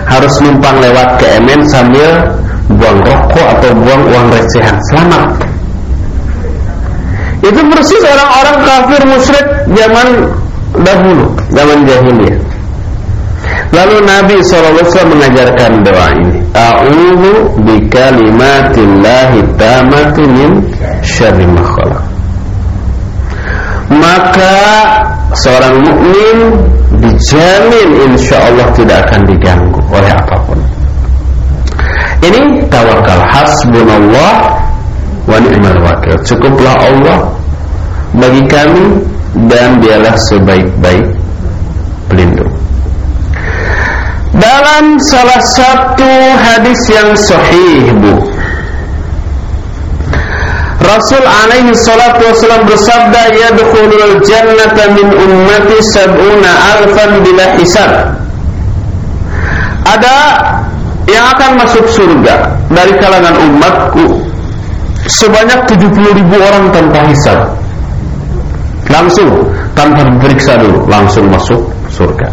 harus numpang lewat ke Emen sambil buang rokok atau buang uang recehan. Selamat. Itu persis orang-orang kafir musyrik zaman dahulu zaman jahiliyah. Lalu Nabi SAW mengajarkan doa ini. A'udhu bikalimatillahi tamati min syarri ma Maka seorang mukmin dijamin insya Allah tidak akan diganggu oleh apa pun. Ini tawakal hasbunallah wa ni'mal wakil. Cukuplah Allah bagi kami dan dialah sebaik-baik pelindung. Dalam salah satu hadis yang sahih, Bu. Rasul alaihi salatu wasallam bersabda, "Yadkhulul jannata min ummati sab'una alfan bila hisab." Ada yang akan masuk surga dari kalangan umatku sebanyak 70 ribu orang tanpa hisab langsung tanpa diperiksa dulu langsung masuk surga.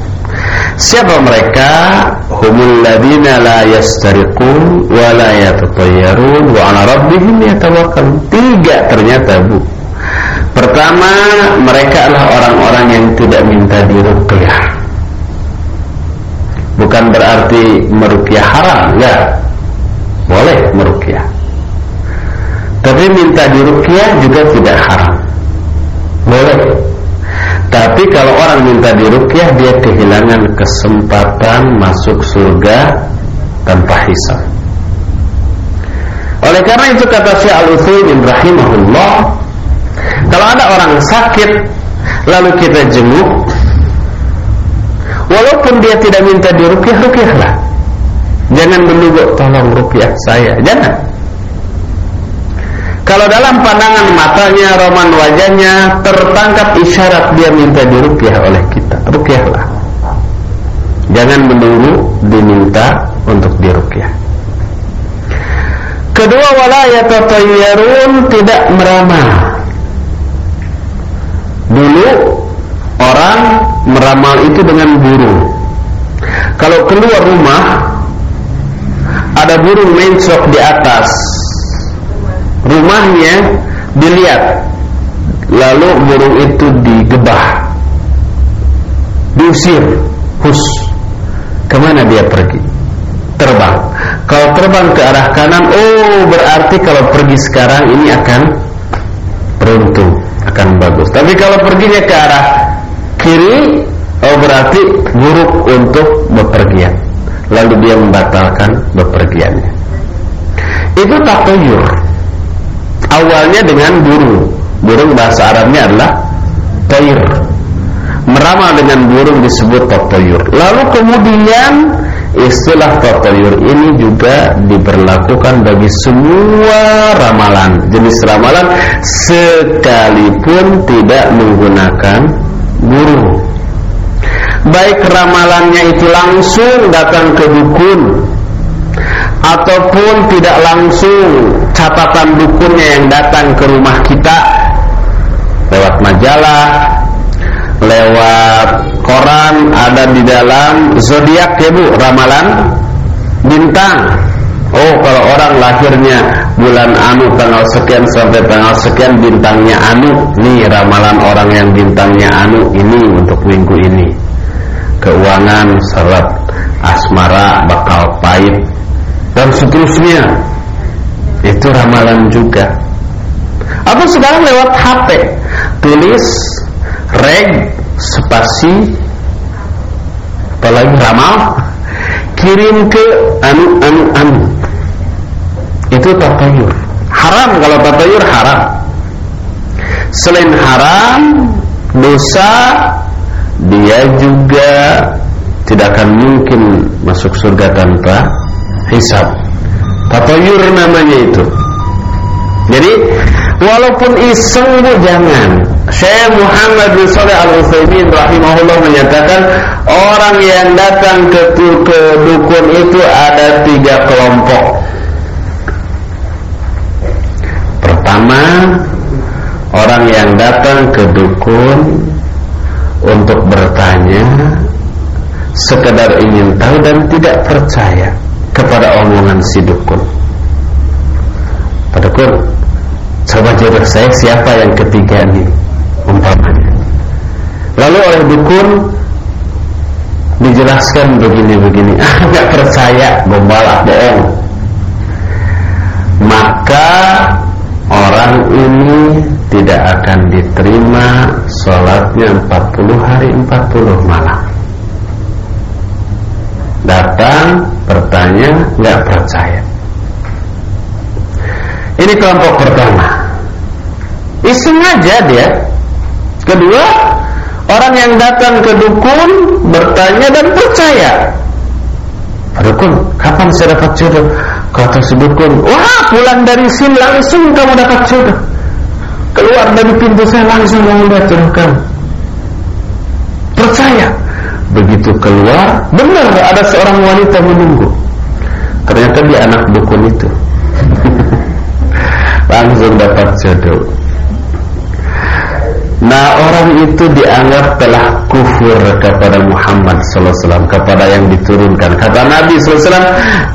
Siapa mereka? Humul ladina la yastariqun wa la yatatayyarun wa ala rabbihim yatawakkalun. Tiga ternyata Bu. Pertama mereka adalah orang-orang yang tidak minta diruqyah. Bukan berarti meruqyah haram ya boleh meruqyah. Tapi minta diruqyah juga tidak haram boleh. Tapi kalau orang minta dirukyah dia kehilangan kesempatan masuk surga tanpa hisab. Oleh karena itu kata Syekh Al-Utsaimin rahimahullah, kalau ada orang sakit lalu kita jenguk walaupun dia tidak minta dirukyah, rukyahlah. Jangan menunggu tolong rukyah saya, jangan. Kalau dalam pandangan matanya, roman wajahnya tertangkap isyarat dia minta dirukyah oleh kita, rukyahlah. Jangan menunggu diminta untuk dirukyah. Kedua wala yatatayyarun tidak meramal. Dulu orang meramal itu dengan burung. Kalau keluar rumah ada burung mencok di atas rumahnya dilihat. Lalu burung itu digebah. Diusir. Hus. Ke mana dia pergi? Terbang. Kalau terbang ke arah kanan oh berarti kalau pergi sekarang ini akan beruntung akan bagus. Tapi kalau perginya ke arah kiri oh berarti buruk untuk bepergian. Lalu dia membatalkan bepergiannya. Itu takoyur awalnya dengan burung. Burung bahasa Arabnya adalah toir. Meramal dengan burung disebut totoyur. Lalu kemudian istilah totoyur ini juga diberlakukan bagi semua ramalan. Jenis ramalan sekalipun tidak menggunakan burung. Baik ramalannya itu langsung datang ke dukun ataupun tidak langsung catatan dukunnya yang datang ke rumah kita lewat majalah lewat koran ada di dalam zodiak ya Bu ramalan bintang. Oh kalau orang lahirnya bulan anu tanggal sekian sampai tanggal sekian bintangnya anu Nih ramalan orang yang bintangnya anu ini untuk minggu ini. Keuangan seret asmara bakal pahit Dan seterusnya Itu ramalan juga. Atau sekarang lewat HP Tulis Reg Spasi Apalagi ramal kirim ke anu anu anu. Itu tatayur haram kalau tatayur haram. Selain haram dosa dia juga tidak akan mungkin masuk surga tanpa hisab tatayur namanya itu? Jadi walaupun iseng bu jangan. Syekh Muhammad bin Saleh Al Utsaimin rahimahullah menyatakan orang yang datang ke, ke dukun itu ada tiga kelompok. Pertama, orang yang datang ke dukun untuk bertanya sekedar ingin tahu dan tidak percaya kepada omongan si dukun. Pak dukun, coba jodoh saya siapa yang ketiga nih? umpamanya. Lalu oleh dukun dijelaskan begini-begini, ah nggak percaya, gombalak bohong. Maka orang ini tidak akan diterima sholatnya 40 hari 40 malam. Datang bertanya nggak percaya. Ini kelompok pertama. Iseng aja dia Kedua, orang yang datang ke dukun bertanya dan percaya. Dukun, kapan saya dapat jodoh? Kata si dukun, wah pulang dari sini langsung kamu dapat jodoh. Keluar dari pintu saya langsung kamu lihat jodoh. Begitu keluar, benar ada seorang wanita menunggu. Ternyata dia anak dukun itu. langsung dapat jodoh. Nah orang itu dianggap telah kufur kepada Muhammad SAW kepada yang diturunkan. Kata Nabi SAW,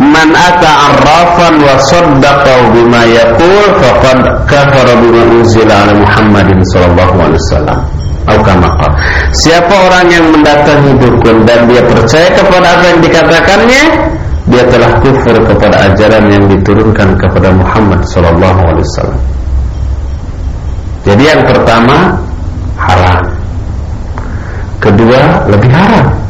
"Man ata arrafan wa saddaqahu bima yaqul faqad kafara bima ala Muhammadin sallallahu alaihi wasallam." Siapa orang yang mendatangi dukun dan dia percaya kepada apa yang dikatakannya, dia telah kufur kepada ajaran yang diturunkan kepada Muhammad sallallahu alaihi wasallam. Jadi yang pertama haram. Kedua, lebih haram.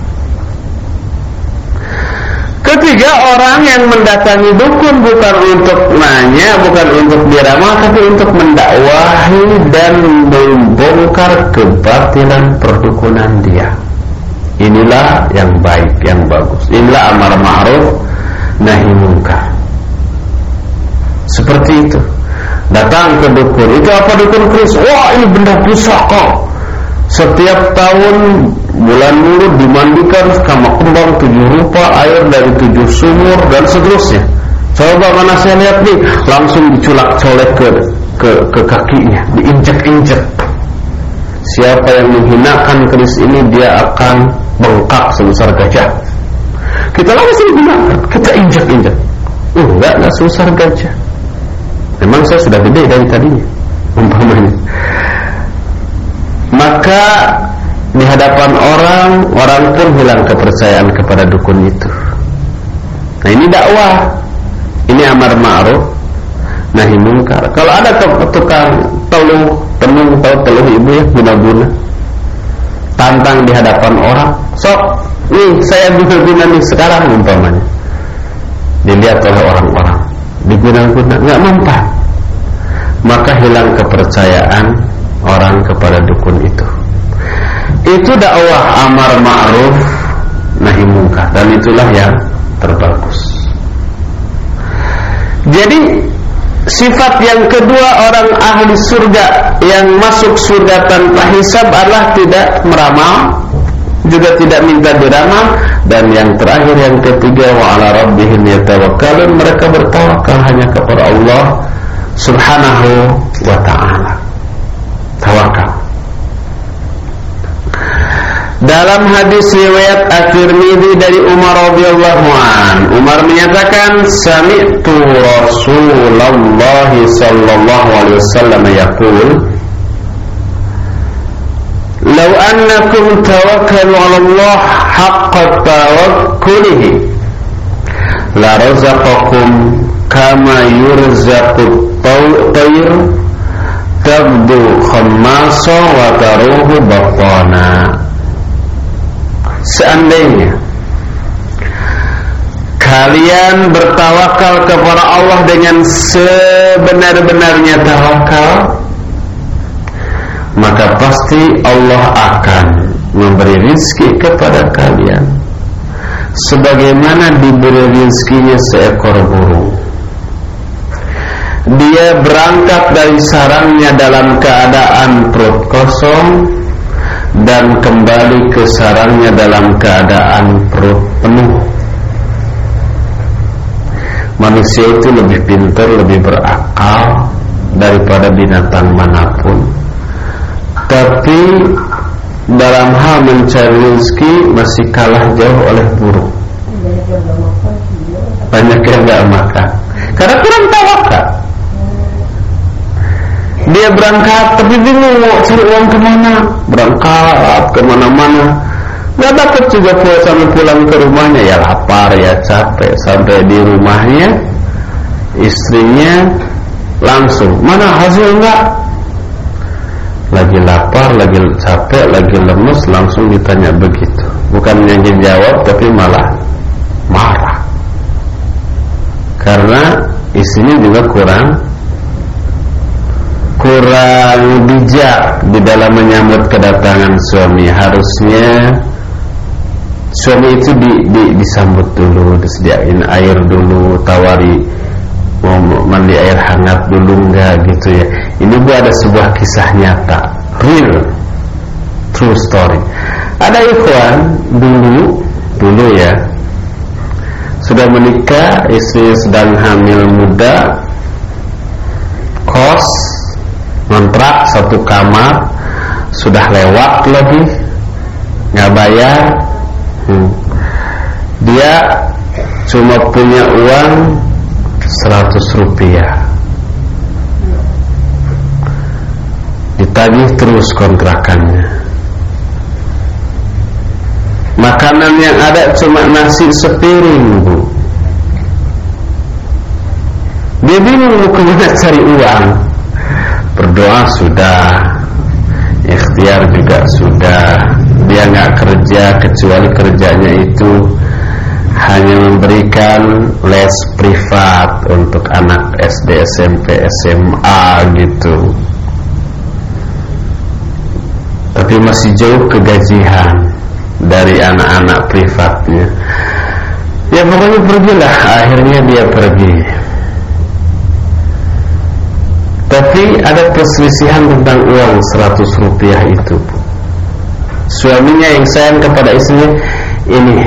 Ketiga, orang yang mendatangi dukun bukan untuk nanya, bukan untuk diramal, tapi untuk mendakwahi dan membongkar kebatilan perdukunan dia. Inilah yang baik, yang bagus. Inilah amar ma'ruf nahi munkar. Seperti itu datang ke dukun itu apa dukun keris wah ini benda pusaka setiap tahun bulan mulut dimandikan sama kembang tujuh rupa air dari tujuh sumur dan seterusnya. Coba mana saya lihat nih langsung diculak colek ke ke, ke kakinya diinjek-injek. Siapa yang menghinakan keris ini dia akan bengkak sebesar gajah. Kita langsung gunakan kita injek-injek. Uh, enggak enggak sebesar gajah. Memang saya sudah gede dari tadinya. Umpamanya. Maka di hadapan orang, orang pun hilang kepercayaan kepada dukun itu. Nah ini dakwah, ini amar ma'ruf, nahi mungkar. Kalau ada tukang tolong tenung tahu tolong ibu ya guna-guna, tantang di hadapan orang, sok, nih saya guna-guna nih sekarang umpamanya, dilihat oleh orang-orang. Digunakan nggak mempan maka hilang kepercayaan orang kepada dukun itu. Itu dakwah amar ma'ruf nahi mungkar. Dan itulah yang terbagus. Jadi sifat yang kedua orang ahli surga yang masuk surga tanpa hisab adalah tidak meramal juga tidak minta diramal. Dan yang terakhir yang ketiga wa ala rabbihim yatawakkalun. Mereka bertawakal hanya kepada Allah subhanahu wa ta'ala tawakal. Dalam hadis riwayat At-Tirmidzi dari Umar radhiyallahu an, Umar menyatakan sami'tu Rasulullah sallallahu alaihi wasallam yaqul Law annakum tawakkalu 'ala Allah haqqa tawakkulihi la razaqakum kama yurzaqu tayr tabdu khammasa wa taruhu batana. Seandainya kalian bertawakal kepada Allah dengan sebenar-benarnya tawakal maka pasti Allah akan memberi rizki kepada kalian sebagaimana diberi rizkinya seekor burung dia berangkat dari sarangnya dalam keadaan perut kosong dan kembali ke sarangnya dalam keadaan perut penuh. Manusia itu lebih pintar, lebih berakal daripada binatang mana pun. Tapi dalam hal mencari rezeki masih kalah jauh oleh burung. Banyak yang gak makan karena kurang tawakal. Dia berangkat tapi bingung mau cari uang ke mana. Berangkat ke mana-mana. Gak dapat juga pulang sampai pulang ke rumahnya. Ya lapar ya capek. Sampai di rumahnya Istrinya langsung Mana hasil enggak Lagi lapar, lagi capek, lagi lemes Langsung ditanya begitu. Bukan yang dijawab tapi malah marah. Karena istrinya juga kurang kurang bijak di dalam menyambut kedatangan suami. Harusnya suami itu di, di, disambut dulu disediain air dulu tawari mau mandi air hangat dulu enggak gitu ya. Ini gua ada sebuah kisah nyata real true story. Ada ikhwan dulu dulu ya sudah menikah istri sedang hamil muda satu kamar sudah lewat lebih nggak bayar. Hmm. dia cuma punya uang 100 rupiah. Ditagih terus kontrakannya. Makanan yang ada cuma nasi sepiring bu. Dia bingung mau ke mana cari uang berdoa sudah ikhtiar juga sudah. Dia nggak kerja kecuali kerjanya itu hanya memberikan les privat untuk anak SD, SMP, SMA gitu. Tapi masih jauh kegajian dari anak-anak privatnya. Ya pokoknya pergilah akhirnya dia pergi tapi ada perselisihan tentang uang 100 rupiah itu Suaminya yang sayang kepada istrinya Ini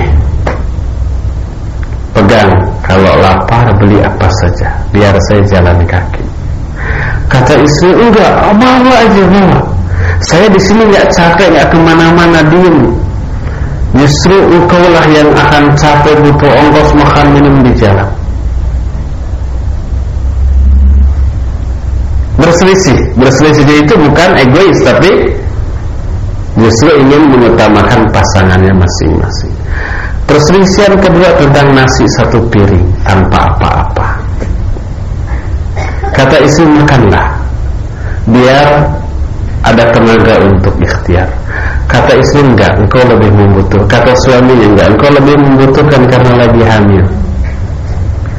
Pegang. Kalau lapar beli apa saja. Biar saya jalan kaki. Kata istri enggak Bawa aja bawa. Saya di sini nggak capek nggak ke mana-mana diem. Justru engkaulah yang akan capek butuh ongkos makan minum di jalan berselisih. Berselisihnya itu bukan egois tapi justru ingin mengutamakan pasangannya masing-masing. Perselisihan kedua tentang nasi satu piring tanpa apa-apa. Kata istri makanlah biar ada tenaga untuk ikhtiar. Kata istri enggak engkau lebih membutuhkan. Kata suaminya enggak engkau lebih membutuhkan karena lagi hamil.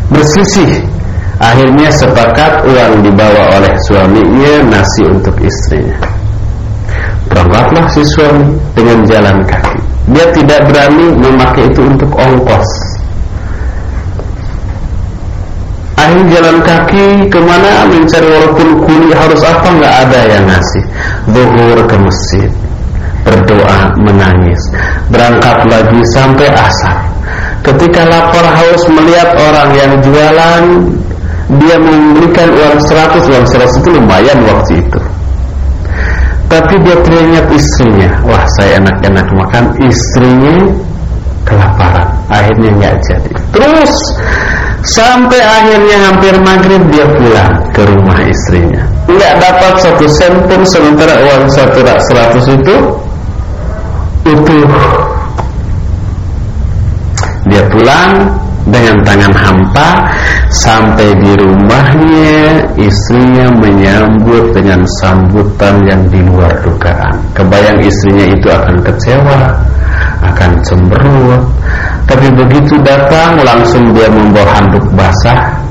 Berselisih Akhirnya sepakat uang dibawa oleh suaminya Nasi untuk istrinya. Berangkatlah si suami dengan jalan kaki. Dia tidak berani memakai itu untuk ongkos. Akhirnya jalan kaki ke mana? Mencari walaupun kuli harus apa? Nggak ada yang ngasih. Zuhur ke masjid. Berdoa menangis. Berangkat lagi sampai asar. Ketika lapar haus melihat orang yang jualan dia memberikan uang 100 uang 100 itu lumayan waktu itu. Tapi dia teringat istrinya wah saya enak-enak makan. Istrinya kelaparan. Akhirnya nggak jadi. Terus sampai akhirnya hampir maghrib dia pulang ke rumah istrinya. Nggak dapat satu sen pun sementara uang satu rak seratus itu utuh. Dia pulang dengan tangan hampa sampai di rumahnya istrinya menyambut dengan sambutan yang di luar dugaan. Kebayang istrinya itu akan kecewa akan cemberut. Tapi begitu datang langsung dia membawa handuk basah.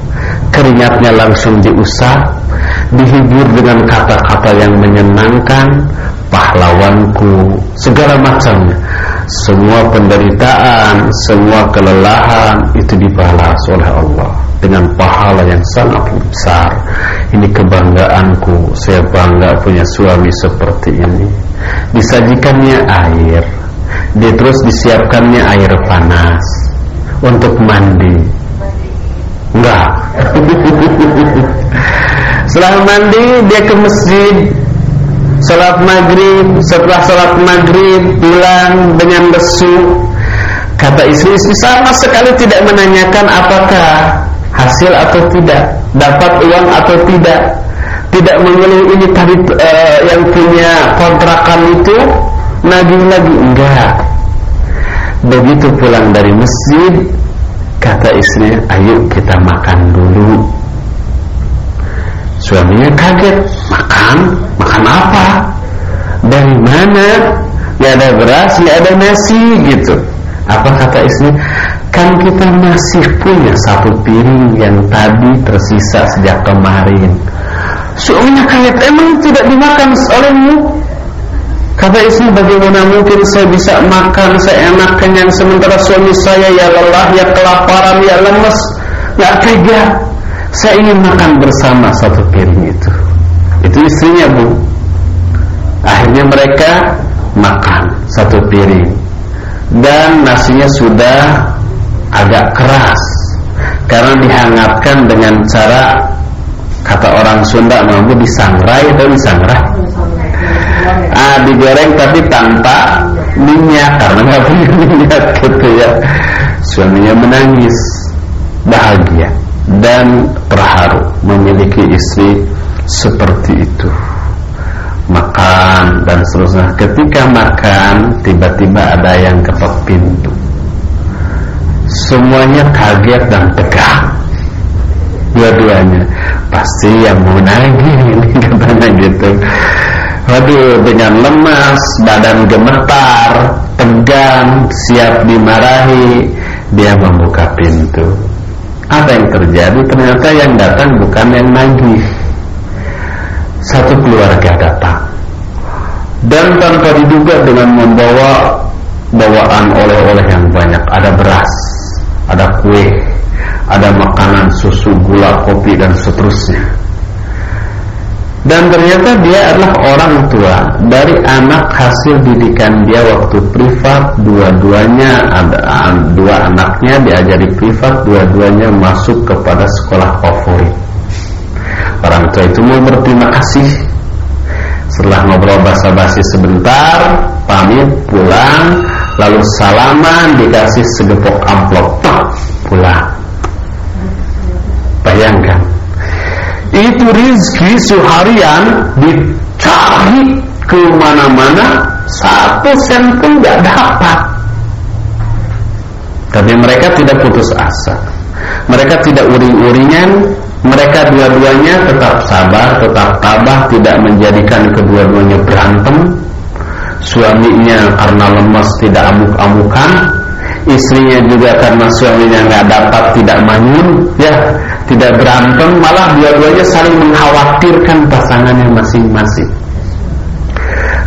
Keringatnya langsung diusap dihibur dengan kata-kata yang menyenangkan pahlawanku segala macamnya semua penderitaan, semua kelelahan itu dibalas oleh Allah dengan pahala yang sangat besar. Ini kebanggaanku, saya bangga punya suami seperti ini. Disajikannya air, dia terus disiapkannya air panas untuk mandi. Enggak. Setelah mandi dia ke masjid Salat maghrib Setelah salat maghrib Pulang dengan lesu. Kata istri-istri sama sekali tidak menanyakan Apakah hasil atau tidak Dapat uang atau tidak. Tidak mengeluh ini tadi uh, Yang punya kontrakan itu Nagih-nagih. Enggak. Begitu pulang dari masjid Kata istrinya Ayo kita makan dulu Suaminya kaget, makan, makan apa? Dari mana? Ya ada beras, ya ada nasi gitu. Apa kata istri? Kan kita masih punya satu piring yang tadi tersisa sejak kemarin. Suaminya kaget, emang tidak dimakan olehmu? Kata istri bagaimana mungkin saya bisa makan Saya enak kenyang sementara suami saya ya lelah, ya kelaparan, ya lemes Gak tega saya ingin makan bersama satu piring itu. Itu istrinya bu. Akhirnya mereka makan satu piring. Dan nasinya sudah agak keras. Karena dihangatkan dengan cara Kata orang Sunda mampu disangrai atau disangrai? Ah digoreng tapi tanpa minyak Karena nggak punya minyak gitu ya. Suaminya menangis Bahagia dan terharu memiliki istri seperti itu. Makan dan seterusnya. Ketika makan tiba-tiba ada yang ketok pintu. Semuanya kaget dan tegang dua-duanya. Pasti yang mau nagih ini katanya gitu. Waduh dengan lemas badan gemetar tegang siap dimarahi dia membuka pintu apa yang terjadi? Ternyata yang datang bukan yang nagih. Satu keluarga datang. Dan tanpa diduga dengan membawa bawaan oleh-oleh yang banyak. Ada beras, ada kue, ada makanan, susu, gula, kopi, dan seterusnya. Dan ternyata dia adalah orang tua dari anak hasil didikan dia waktu privat dua-duanya ada dua anaknya diajari privat dua-duanya masuk kepada sekolah favorit. Orang tua itu mau berterima kasih. Setelah ngobrol basa-basi sebentar, pamit pulang, lalu salaman dikasih segepok amplop, pulang. Bayangkan itu rizki seharian dicari ke mana-mana satu sen pun gak dapat. Tapi mereka tidak putus asa. Mereka tidak uring-uringan mereka dua-duanya tetap sabar tetap tabah tidak menjadikan kedua-duanya berantem. Suaminya karena lemas tidak amuk-amukan. Istrinya juga karena suaminya nggak dapat tidak manyun ya tidak berantem malah dua-duanya saling mengkhawatirkan pasangannya masing-masing.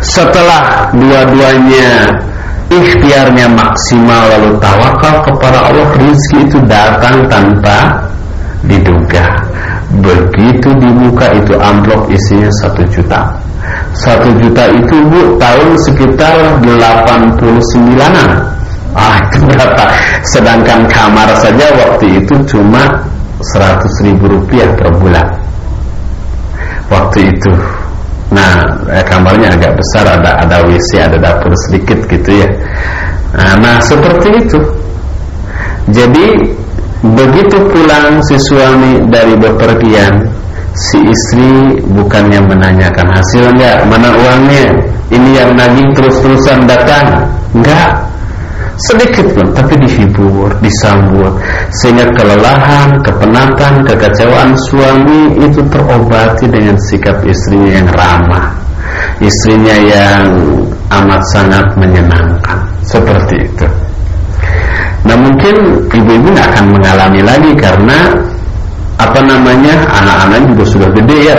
Setelah dua-duanya ikhtiarnya maksimal lalu tawakal kepada Allah rezeki itu datang tanpa diduga. Begitu dibuka itu amplop isinya satu juta. Satu juta itu bu tahun sekitar 89an ah itu berapa? Sedangkan kamar saja waktu itu cuma 100 ribu rupiah per bulan. Waktu itu. Nah, eh, kamarnya agak besar, ada ada WC, ada dapur sedikit gitu ya. Nah, nah seperti itu. Jadi begitu pulang si suami dari bepergian, si istri bukannya menanyakan hasilnya, mana uangnya, ini yang nagih terus-terusan datang, enggak sedikit pun tapi dihibur, disambut sehingga kelelahan, kepenatan, kekecewaan suami itu terobati dengan sikap istrinya yang ramah. Istrinya yang amat sangat menyenangkan. Seperti itu. Nah mungkin ibu-ibu akan mengalami lagi karena apa namanya anak-anak juga sudah gede ya.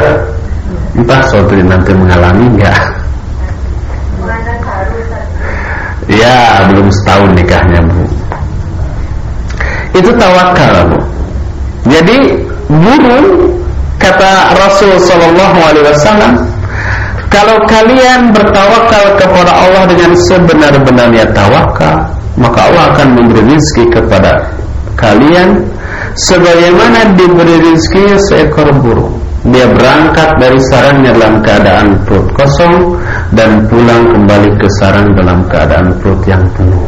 Entah suatu nanti mengalami enggak Ya belum setahun nikahnya bu. Itu tawakal bu. Jadi guru Kata Rasul Sallallahu Alaihi Wasallam Kalau kalian bertawakal kepada Allah dengan sebenar-benarnya tawakal Maka Allah akan memberi rizki kepada kalian Sebagaimana diberi rizki seekor burung Dia berangkat dari sarangnya dalam keadaan perut kosong dan pulang kembali ke sarang dalam keadaan perut yang penuh.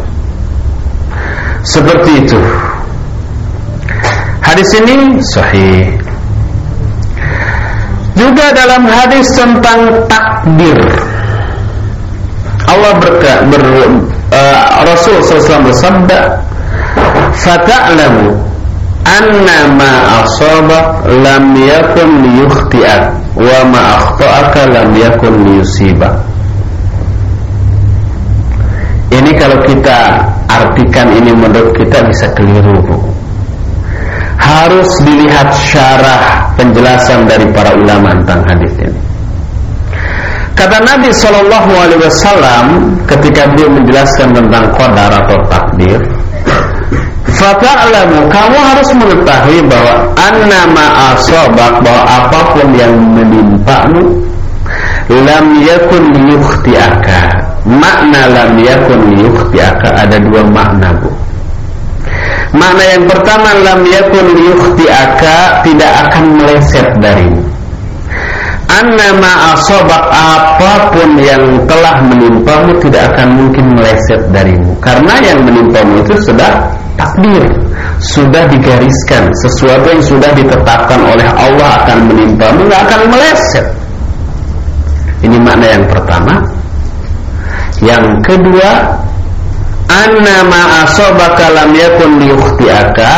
Seperti itu. Hadis ini sahih. Juga dalam hadis tentang takdir. Allah berkata ber, uh, Rasul SAW bersabda, "Fata'lamu anna ma asabak lam yakun liyukhti'ak wa ma akhta'aka lam yakun liyusibak." Ini kalau kita artikan ini menurut kita bisa keliru Bu. Harus dilihat syarah penjelasan dari para ulama tentang hadis ini. Kata Nabi Shallallahu Alaihi Wasallam ketika dia menjelaskan tentang qadar atau takdir, Fata'lamu. Kamu harus mengetahui bahwa annama asobak bahwa apa pun yang menimpamu lam yakun yukhti'aka makna lam yakun yukhti'aka ada dua makna Bu. Makna yang pertama lam yakun yukhti'aka tidak akan meleset darimu. Annama asobak apa pun yang telah menimpamu tidak akan mungkin meleset darimu. Karena yang menimpamu itu sudah takdir sudah digariskan sesuatu yang sudah ditetapkan oleh Allah akan menimpamu nggak akan meleset ini makna yang pertama yang kedua, anna ma lam yakun liyukhti'aka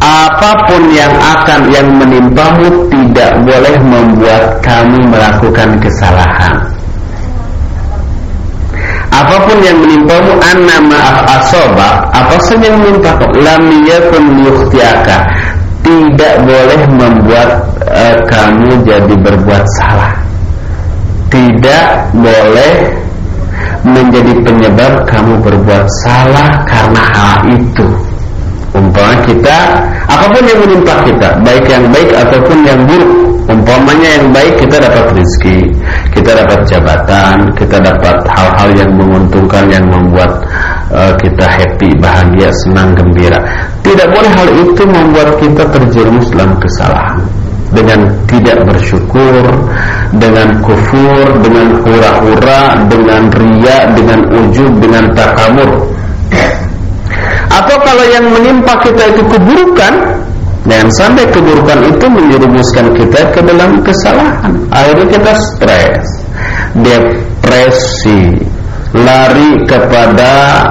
apa pun yang akan yang menimpamu tidak boleh membuat kamu melakukan kesalahan. Apa pun yang menimpamu anna ma asaba apa saja yang menimpa lam yakun liyukhti'aka tidak boleh membuat uh, kamu jadi berbuat salah. Tidak boleh menjadi penyebab kamu berbuat salah karena hal itu. Umpama kita, apa pun yang menimpa kita, baik yang baik ataupun yang buruk. Umpamanya yang baik kita dapat rezeki, kita dapat jabatan, kita dapat hal-hal yang menguntungkan yang membuat uh, kita happy, bahagia, senang, gembira. Tidak boleh hal itu membuat kita terjerumus dalam kesalahan dengan tidak bersyukur, dengan kufur, dengan hura-hura, dengan ria, dengan ujub, dengan takamur. Atau kalau yang menimpa kita itu keburukan, dan sampai keburukan itu menjerumuskan kita ke dalam kesalahan. Akhirnya kita stres, depresi, lari kepada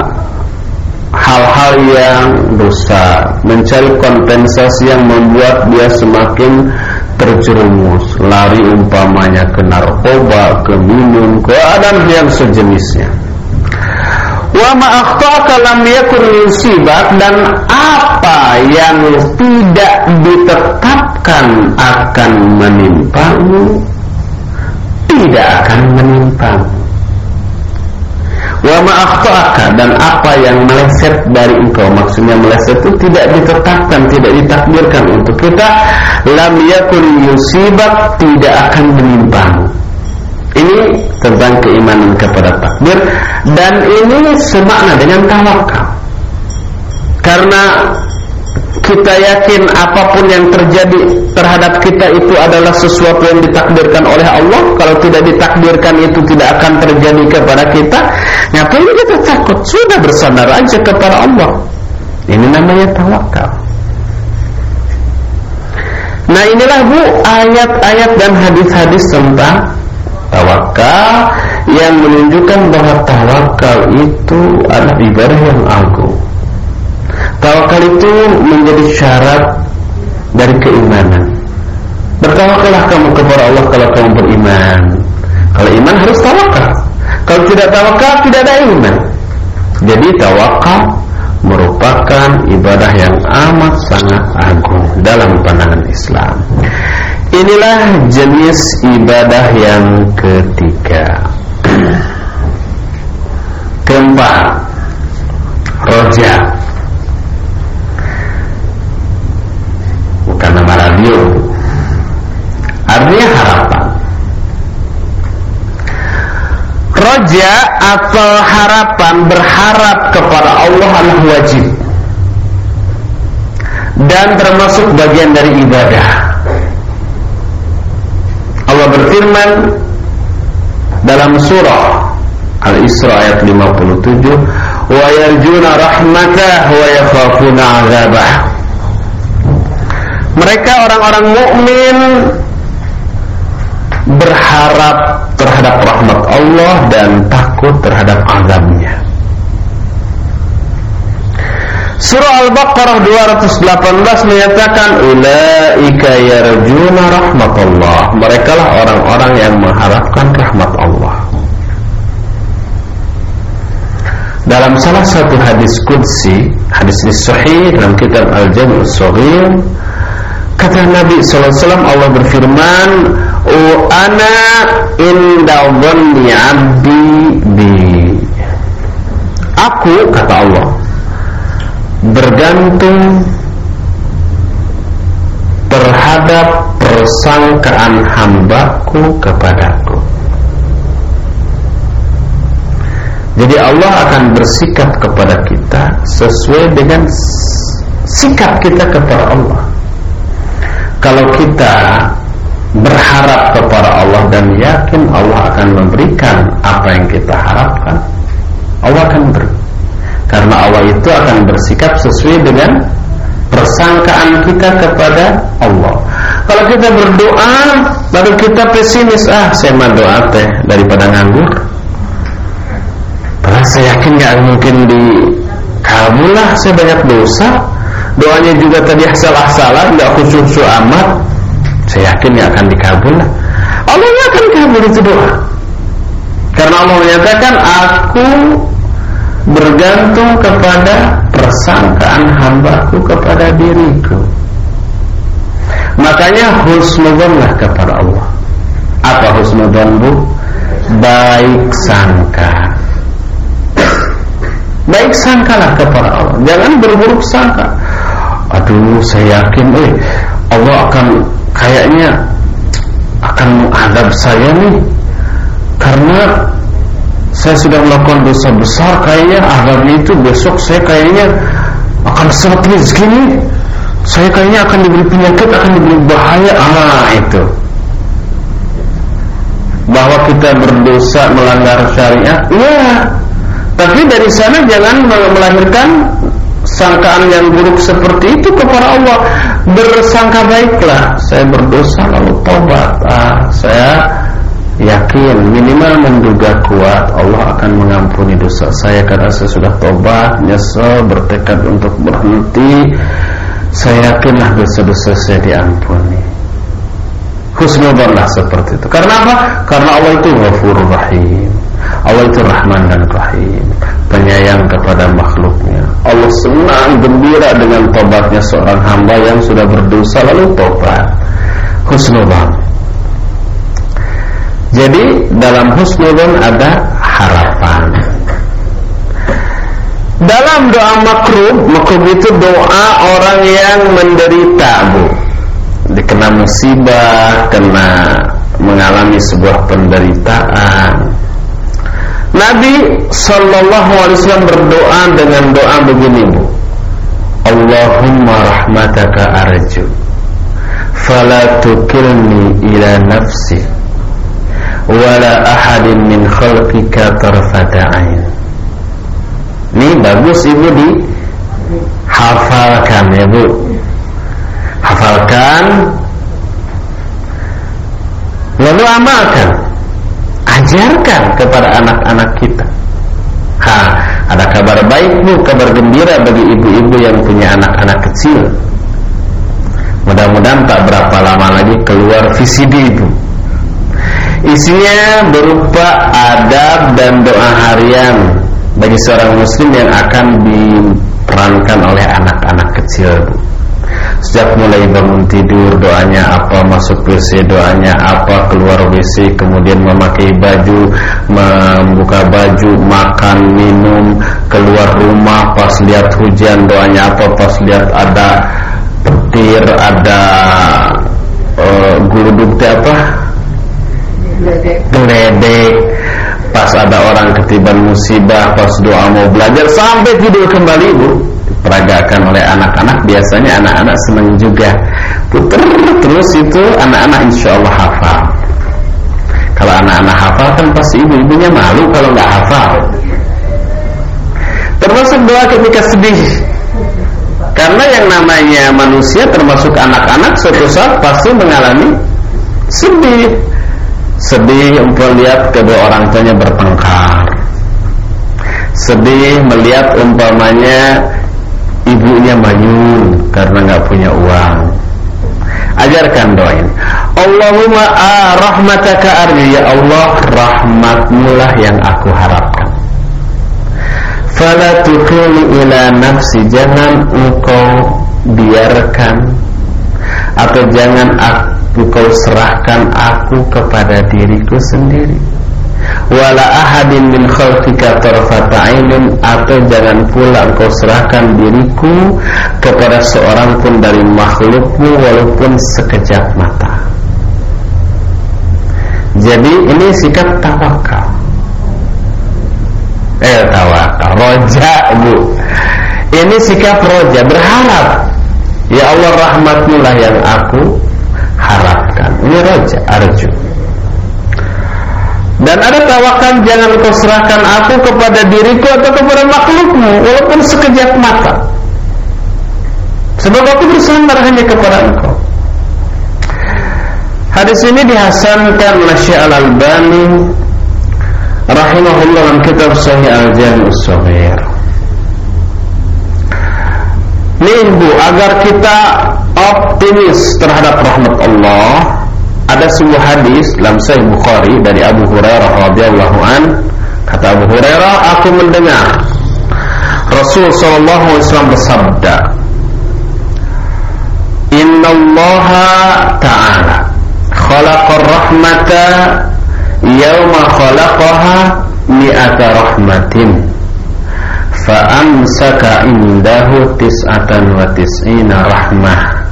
hal-hal yang dosa, mencari kompensasi yang membuat dia semakin terjerumus, lari umpamanya ke narkoba, ke minum, ke adam yang sejenisnya. Wa ma akhtaka lam yakun dan apa yang tidak ditetapkan akan menimpamu tidak akan menimpamu. Wa ma'akhta'aka dan apa yang meleset dari engkau maksudnya meleset itu tidak ditetapkan tidak ditakdirkan untuk kita lam yakun tidak akan menimpamu ini tentang keimanan kepada takdir dan ini semakna dengan tawakal. Karena kita yakin apa pun yang terjadi terhadap kita itu adalah sesuatu yang ditakdirkan oleh Allah. Kalau tidak ditakdirkan itu tidak akan terjadi kepada kita. Ngapain kita takut? Sudah bersandar aja kepada Allah. Ini namanya tawakal. Nah inilah bu ayat-ayat dan hadis-hadis tentang tawakal yang menunjukkan bahwa tawakal itu adalah ibadah yang agung Tawakal itu menjadi syarat dari keimanan. Bertawakallah kamu kepada Allah kalau kamu beriman. Kalau iman harus tawakal. Kalau tidak tawakal tidak ada iman. Jadi tawakal merupakan ibadah yang amat sangat agung dalam pandangan Islam. Inilah jenis ibadah yang ketiga. Keempat, rojak bukan nama radio. Artinya harapan. Roja atau harapan berharap kepada Allah adalah wajib. Dan termasuk bagian dari ibadah berfirman dalam surah Al-Isra ayat 57 wa yarjuna rahmatah wa yakhafuna 'adzabah mereka orang-orang mukmin berharap terhadap rahmat Allah dan takut terhadap azabnya. Surah Al-Baqarah 218 menyatakan ulaika yarjuna rahmatullah. Mereka lah orang-orang yang mengharapkan rahmat Allah. Dalam salah satu hadis qudsi, hadis ini sahih dalam kitab Al-Jami' As-Saghir, Kata Nabi SAW Allah berfirman Ana inda dhanni abdi bi Aku kata Allah Bergantung Terhadap persangkaan hambaku kepadaku. Jadi Allah akan bersikap kepada kita Sesuai dengan sikap kita kepada Allah. Kalau kita berharap kepada Allah dan yakin Allah akan memberikan apa yang kita harapkan Allah akan beri karena Allah itu akan bersikap sesuai dengan persangkaan kita kepada Allah. Kalau kita berdoa lalu kita pesimis ah saya mah doa teh daripada nganggur. Padahal saya yakin gak mungkin di lah saya banyak dosa. Doanya juga tadi salah-salah nggak khusyuk amat. Saya yakin ya akan dikabul Allah akan kabul itu doa. Karena Allah menyatakan aku bergantung kepada persangkaan hambaku kepada diriku. Makanya husnudonlah kepada Allah. Apa husnudon bu baik sangka. Baik sangkalah kepada Allah. Jangan berburuk sangka. Aduh saya yakin eh Allah akan kayaknya akan mengadab saya nih. Karena saya sudah melakukan dosa besar kayaknya azabnya itu besok saya kayaknya akan sangat rezeki nih saya kayaknya akan diberi penyakit akan diberi bahaya. Ah itu. Bahwa kita berdosa melanggar syariat. Ya tapi dari sana jangan melahirkan sangkaan yang buruk seperti itu kepada Allah. Bersangka baiklah. Saya berdosa lalu tobat ah, saya yakin minimal menduga kuat Allah akan mengampuni dosa saya karena saya sudah tobat nyesel bertekad untuk berhenti. Saya yakinlah dosa-dosa saya diampuni. Husnudzonlah seperti itu. Karena apa? karena Allah itu ghafurur rahim. Allah itu rahman dan rahim. Penyayang kepada makhluknya. Allah senang gembira dengan tobatnya seorang hamba yang sudah berdosa lalu tobat. Husnudzon jadi dalam husnudzon ada harapan. Dalam doa makrub makrub itu doa orang yang menderita bu. Dikena musibah kena mengalami sebuah penderitaan. Nabi Shallallahu Alaihi Wasallam berdoa dengan doa begini bu. Allahumma rahmataka arju. Fala tukilni ila nafsi wala ahadin min khalqika tarfata ain ini bagus ibu di hafalkan ya bu. Hafalkan. Lalu amalkan. Ajarkan kepada anak-anak kita. Ha ada kabar baik bu. Kabar gembira bagi ibu-ibu yang punya anak-anak kecil. Mudah-mudahan tak berapa lama lagi keluar VCD ibu isinya berupa adab dan doa harian bagi seorang muslim yang akan diperankan oleh anak-anak kecil Sejak mulai bangun tidur doanya apa Masuk WC doanya apa Keluar WC kemudian memakai baju Membuka baju Makan, minum Keluar rumah pas lihat hujan doanya apa Pas lihat ada petir Ada uh, Gulu bukti apa Geledek Pas ada orang ketiban musibah Pas doa mau belajar Sampai tidur kembali bu. Diperagakan oleh anak-anak. Biasanya anak-anak senang juga. Puter terus itu anak-anak insya Allah hafal. Kalau anak-anak hafal kan pasti ibu-ibunya malu kalau nggak hafal. Termasuk doa ketika sedih. Karena yang namanya manusia termasuk anak-anak suatu saat pasti mengalami sedih sedih untuk lihat kedua orang tuanya bertengkar sedih melihat umpamanya ibunya manyun karena nggak punya uang. Ajarkan doain. Allahumma rahmataka arju ya Allah rahmatmu lah yang aku harapkan. Fala tukilni ila nafsi jangan engkau biarkan atau jangan aku kau serahkan aku kepada diriku sendiri. Wala ahadin min khalqika tarfata ainin atau jangan pula engkau serahkan diriku kepada seorang pun dari makhlukmu walaupun sekejap mata. Jadi ini sikap tawakal. Eh tawakal. Roja bu. Ini sikap roja. Berharap ya Allah rahmatmu lah yang aku harapkan ini roja arju dan ada tawakal jangan kau serahkan aku kepada diriku atau kepada makhlukmu walaupun sekejap mata. Sebab aku bersandar hanya kepada engkau. Hadis ini dihasankan oleh Syekh Al-Albani rahimahullah dalam kitab Sahih Al-Jami' As-Saghir. Minggu agar kita optimis terhadap rahmat Allah. Ada sebuah hadis dalam Sahih Bukhari dari Abu Hurairah radhiyallahu an. Kata Abu Hurairah aku mendengar Rasul sallallahu alaihi wasallam bersabda Inna Allah Ta'ala khalaqar rahmata yawma khalaqaha mi'ata rahmatin fa amsaka indahu tis'atan wa tis'ina rahmah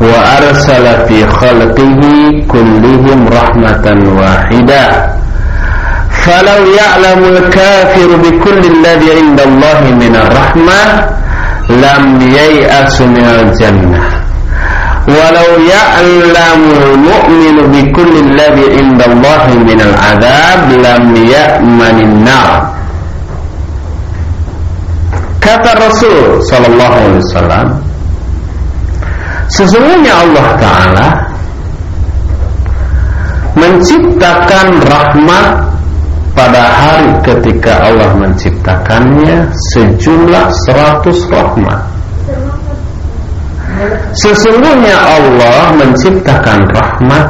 وأرسل في خلقه كلهم رحمة واحدة فلو يعلم الكافر بكل الذي عند الله من الرحمة لم ييأس من الجنة ولو يعلم المؤمن بكل الذي عند الله من العذاب لم يأمن النار kata Rasul sallallahu alaihi wasallam Sesungguhnya Allah Ta'ala Menciptakan rahmat Pada hari ketika Allah menciptakannya Sejumlah seratus rahmat. Sesungguhnya Allah menciptakan rahmat.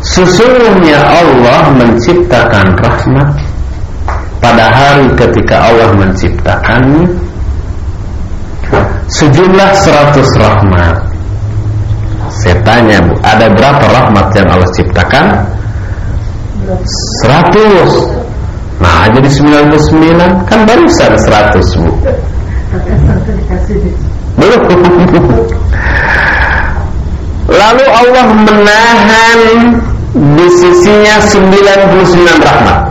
Sesungguhnya Allah menciptakan rahmat Pada hari ketika Allah menciptakannya sejumlah seratus rahmat. Saya tanya bu, ada berapa rahmat yang Allah ciptakan? Seratus. Nah jadi sembilan puluh sembilan kan barusan seratus bu. Lalu Allah menahan di sisinya 99 rahmat.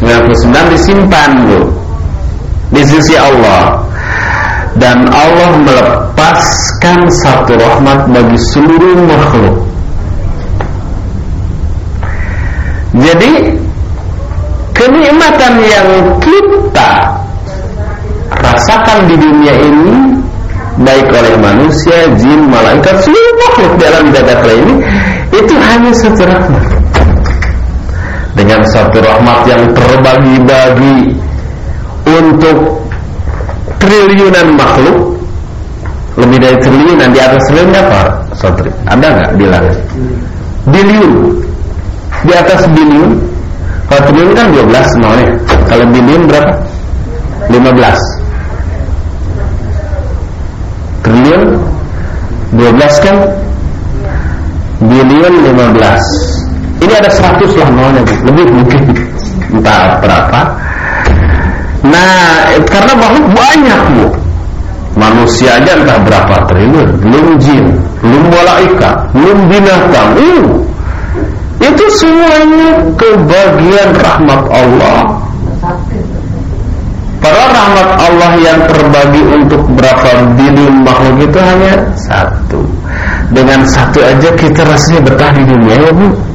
99 disimpan bu di sisi Allah dan Allah melepaskan satu rahmat bagi seluruh makhluk. Jadi kenikmatan yang kita rasakan di dunia ini baik oleh manusia, jin, malaikat, seluruh makhluk dalam jagat ini itu hanya satu rahmat. Dengan satu rahmat yang terbagi-bagi untuk triliunan makhluk. Lebih dari triliunan di atas triliun apa Sotri? Ada nggak bilang? Biliun. Di atas biliun. Kalau triliun kan 12 semuanya kalau biliun berapa? 15 triliun 12 kan? Biliun 15 ini ada 100 lah nolnya lebih mungkin entah berapa Nah, karena makhluk banyak bu. Manusia aja entah berapa triliun, belum jin, belum malaikat, belum binatang. Uh, itu semuanya kebagian rahmat Allah. Para rahmat Allah yang terbagi untuk berapa bilion makhluk itu hanya satu. Dengan satu aja kita rasanya betah di dunia ya bu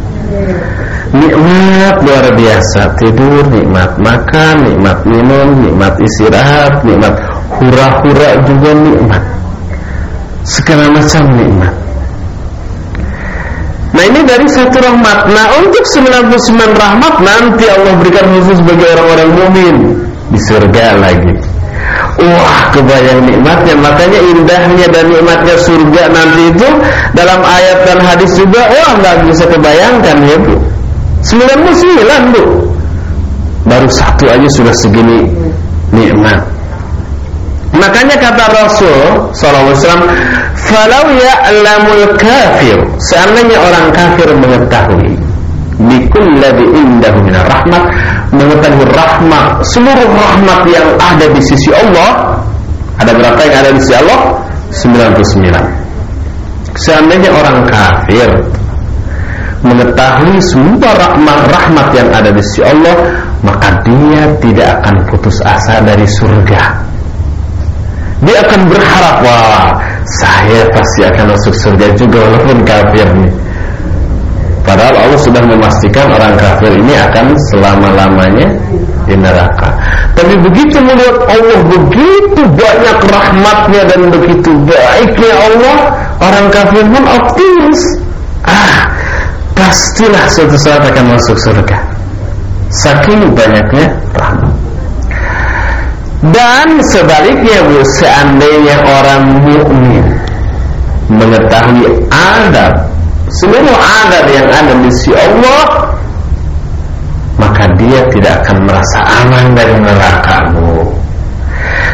nikmat luar biasa. Tidur nikmat makan nikmat minum nikmat istirahat nikmat hura-hura juga nikmat. Segala macam nikmat. Nah ini dari satu rahmat. Nah untuk 99 rahmat Nanti Allah berikan khusus bagi orang-orang mumin. Di surga lagi. Wah kebayang nikmatnya. Makanya indahnya dan nikmatnya surga nanti itu Dalam ayat dan hadis juga Wah nggak bisa kebayangkan ya bu 99 bu. Baru satu aja sudah segini nikmat. Makanya kata Rasul SAW Falau ya'lamul kafir. Seandainya orang kafir mengetahui Bikulladhi indahu minah rahmat Mengetahui rahmat Seluruh rahmat yang ada di sisi Allah Ada berapa yang ada di sisi Allah? 99 Seandainya orang kafir mengetahui semua rahmat rahmat yang ada di sisi Allah, maka dia tidak akan putus asa dari surga. Dia akan berharap, wah, saya pasti akan masuk surga juga walaupun kafir nih. Padahal Allah sudah memastikan orang kafir ini akan selama-lamanya di neraka. Tapi begitu melihat Allah begitu banyak rahmatnya dan begitu baiknya Allah, orang kafir pun optimis. Ah, pastilah suatu saat akan masuk surga. Saking banyaknya rahmat. Dan sebaliknya bu seandainya orang mukmin mengetahui adab seluruh adab yang ada di sisi Allah maka dia tidak akan merasa aman dari neraka bu.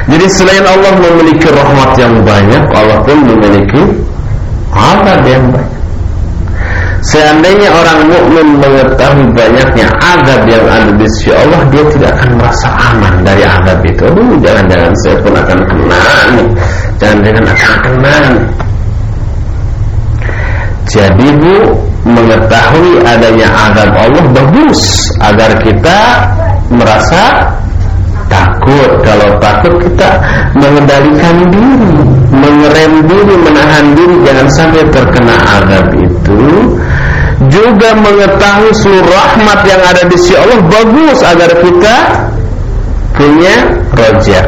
Jadi selain Allah memiliki rahmat yang banyak Allah pun memiliki adab yang banyak Seandainya orang mukmin mengetahui banyaknya adab yang ada di sisi Allah, dia tidak akan merasa aman dari adab itu. Aduh, jangan-jangan saya pun akan kena nih. Jangan-jangan akan kena. Jadi bu, mengetahui adanya adab Allah bagus agar kita merasa takut. Kalau takut kita mengendalikan diri, mengerem diri, menahan diri jangan sampai terkena adab itu juga mengetahui seluruh rahmat yang ada di sisi Allah bagus agar kita punya roja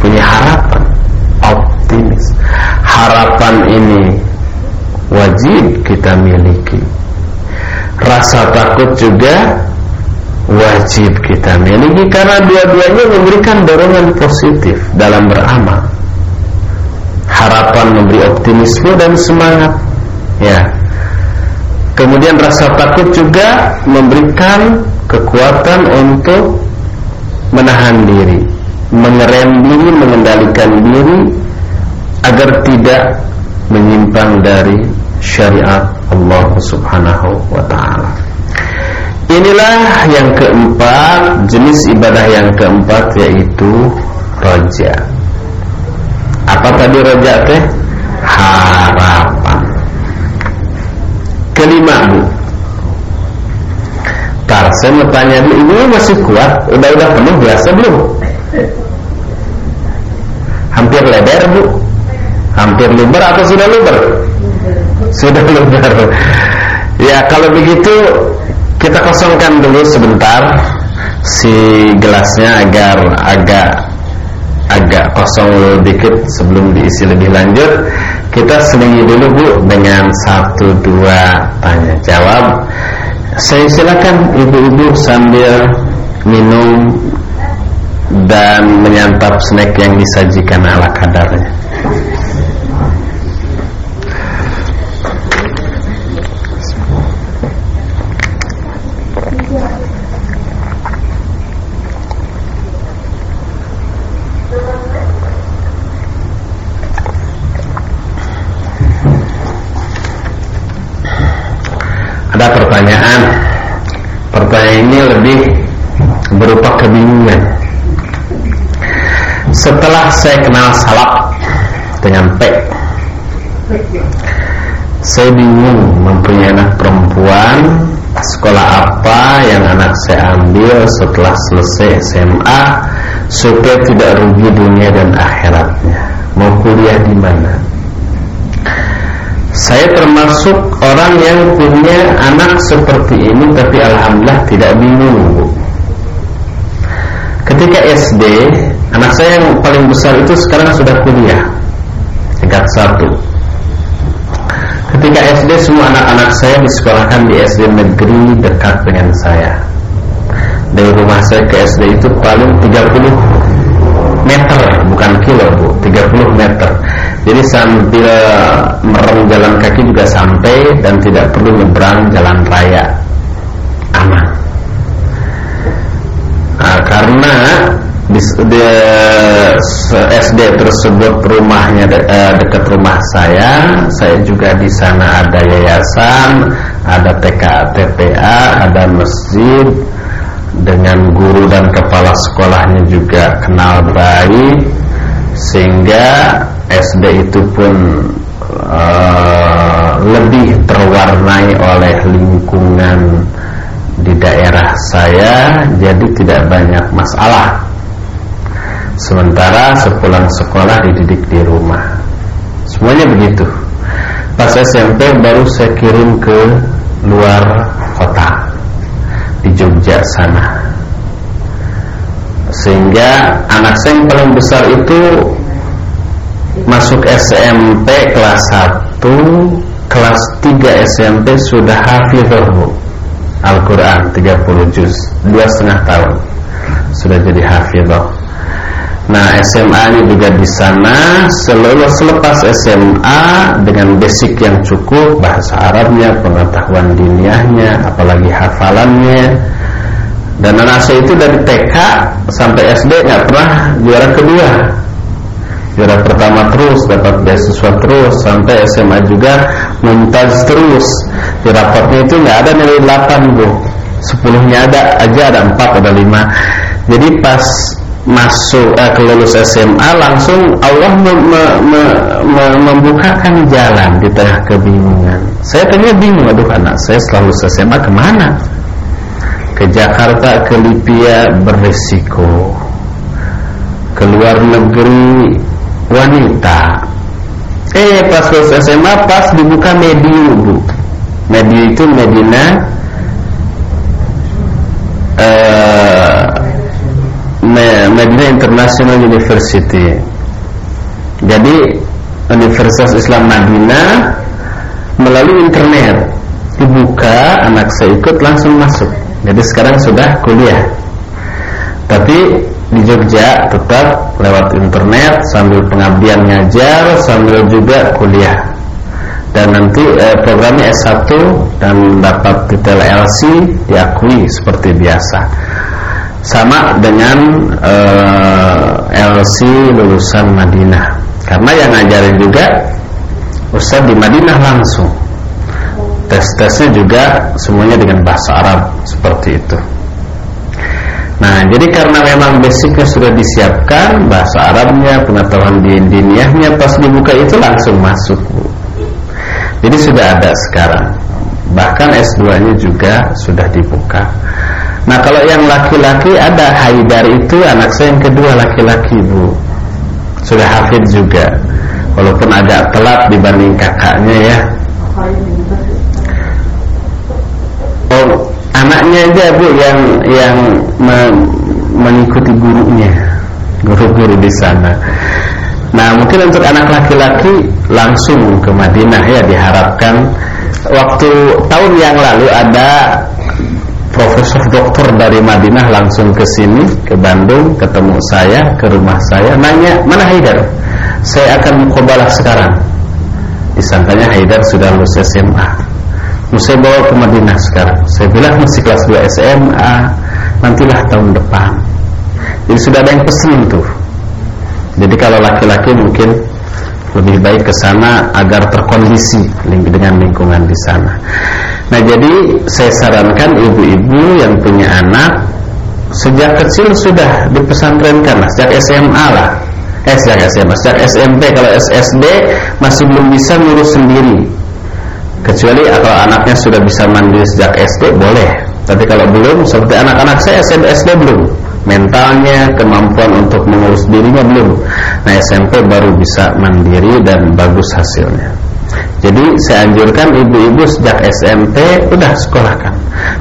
punya harapan optimis. Harapan ini wajib kita miliki. Rasa takut juga wajib kita miliki karena dua-duanya memberikan dorongan positif dalam beramal. Harapan memberi optimisme dan semangat ya Kemudian rasa takut juga memberikan kekuatan untuk menahan diri, mengerem diri, mengendalikan diri agar tidak menyimpang dari syariat Allah Subhanahu wa taala. Inilah yang keempat, jenis ibadah yang keempat yaitu roja. Apa tadi roja teh? Harapan kelima bu. Tar saya mau tanya dulu Ibu masih kuat? Udah-udah penuh biasa belum? Hampir lebar bu. Hampir luber atau sudah luber? Sudah luber. Ya kalau begitu kita kosongkan dulu sebentar. Si gelasnya agar agak agak kosong dikit sebelum diisi lebih lanjut kita selingi dulu bu dengan satu dua tanya jawab. Saya silakan ibu-ibu sambil minum dan menyantap snack yang disajikan ala kadarnya ada pertanyaan Pertanyaan ini lebih berupa kebingungan. Setelah saya kenal salak dengan P Saya bingung mempunyai anak perempuan Sekolah apa yang anak saya ambil setelah selesai SMA Supaya tidak rugi dunia dan akhiratnya. Mau kuliah di mana? Saya termasuk orang yang punya anak seperti ini Tapi Alhamdulillah tidak bingung Ketika SD Anak saya yang paling besar itu sekarang sudah kuliah. Tingkat satu. Ketika SD semua anak-anak saya disekolahkan di SD negeri dekat dengan saya. Dari rumah saya ke SD itu paling 30 meter Bukan kilo Bu. 30 meter. Jadi sambil merem jalan kaki juga sampai dan tidak perlu nyebrang jalan raya aman. Nah, karena di, di SD tersebut rumahnya de, eh, dekat rumah saya, saya juga di sana ada yayasan, ada TK TPA, ada masjid. Dengan guru dan kepala sekolahnya juga kenal baik. Sehingga SD itu pun uh, lebih terwarnai oleh lingkungan di daerah saya jadi tidak banyak masalah. Sementara sepulang sekolah dididik di rumah. Semuanya begitu. Pas SMP baru saya kirim ke luar kota di Jogja sana. Sehingga anak saya yang paling besar itu masuk SMP kelas 1 kelas 3 SMP sudah hafizah Al-Quran 30 juz dua setengah tahun. Sudah jadi hafizah. Nah SMA ini juga di sana selalu selepas SMA dengan basic yang cukup bahasa Arabnya pengetahuan diniahnya apalagi hafalannya. Dan anak saya itu dari TK sampai SD nggak pernah juara kedua juara pertama terus dapat beasiswa terus sampai SMA juga mumtaz terus. Di rapatnya itu nggak ada nilai 8 bu. 10 nya ada aja ada 4 ada 5 jadi pas masuk eh, ke lulus SMA langsung Allah me, me, me, me, membukakan jalan di tengah kebingungan. Saya tanya bingung aduh anak saya setelah lulus SMA ke mana? Ke Jakarta ke Libya berisiko. Ke luar negeri wanita. Eh pas lulus SMA pas dibuka mediu bu. Mediu itu Medina uh, Medina International University. Jadi Universitas Islam Madinah melalui internet dibuka anak saya ikut langsung masuk. Jadi sekarang sudah kuliah. Tapi di Jogja tetap lewat internet sambil pengabdian ngajar sambil juga kuliah. Dan nanti eh, programnya S1 dan dapat titel LC diakui seperti biasa. Sama dengan eh, LC lulusan Madinah. Karena yang ngajarin juga Ustaz di Madinah langsung. Tes-tesnya juga semuanya dengan bahasa Arab seperti itu Nah, jadi karena memang basicnya sudah disiapkan bahasa Arabnya, pengetahuan di diniahnya pas dibuka itu langsung masuk, Bu. Jadi sudah ada sekarang. Bahkan S2-nya juga sudah dibuka. Nah, kalau yang laki-laki ada Haidar itu anak saya yang kedua laki-laki, Bu. sudah hafid juga walaupun agak telat dibanding kakaknya ya oh anaknya aja bu yang yang me mengikuti gurunya. Guru-guru di sana. Nah mungkin untuk anak laki-laki langsung ke Madinah ya diharapkan. Waktu tahun yang lalu ada profesor doktor dari Madinah langsung ke sini ke Bandung ketemu saya ke rumah saya nanya mana Haidar? Saya akan mukobalah sekarang. Disangkanya Haidar sudah lulus SMA saya bawa ke Madinah sekarang. Saya bilang masih kelas 2 SMA nantilah tahun depan. Jadi sudah ada yang pesen tuh. Jadi kalau laki-laki mungkin lebih baik ke sana agar terkondisi dengan lingkungan di sana. Nah jadi saya sarankan ibu-ibu yang punya anak Sejak kecil sudah dipesantrenkan Sejak SMA lah. Eh sejak SMA, sejak SMP Kalau SSD masih belum bisa ngurus sendiri Kecuali kalau anaknya sudah bisa mandiri sejak SD boleh. Tapi kalau belum seperti anak-anak saya SD belum. Mentalnya, kemampuan untuk mengurus dirinya belum. Nah SMP baru bisa mandiri dan bagus hasilnya. Jadi saya anjurkan ibu-ibu sejak SMP udah sekolahkan.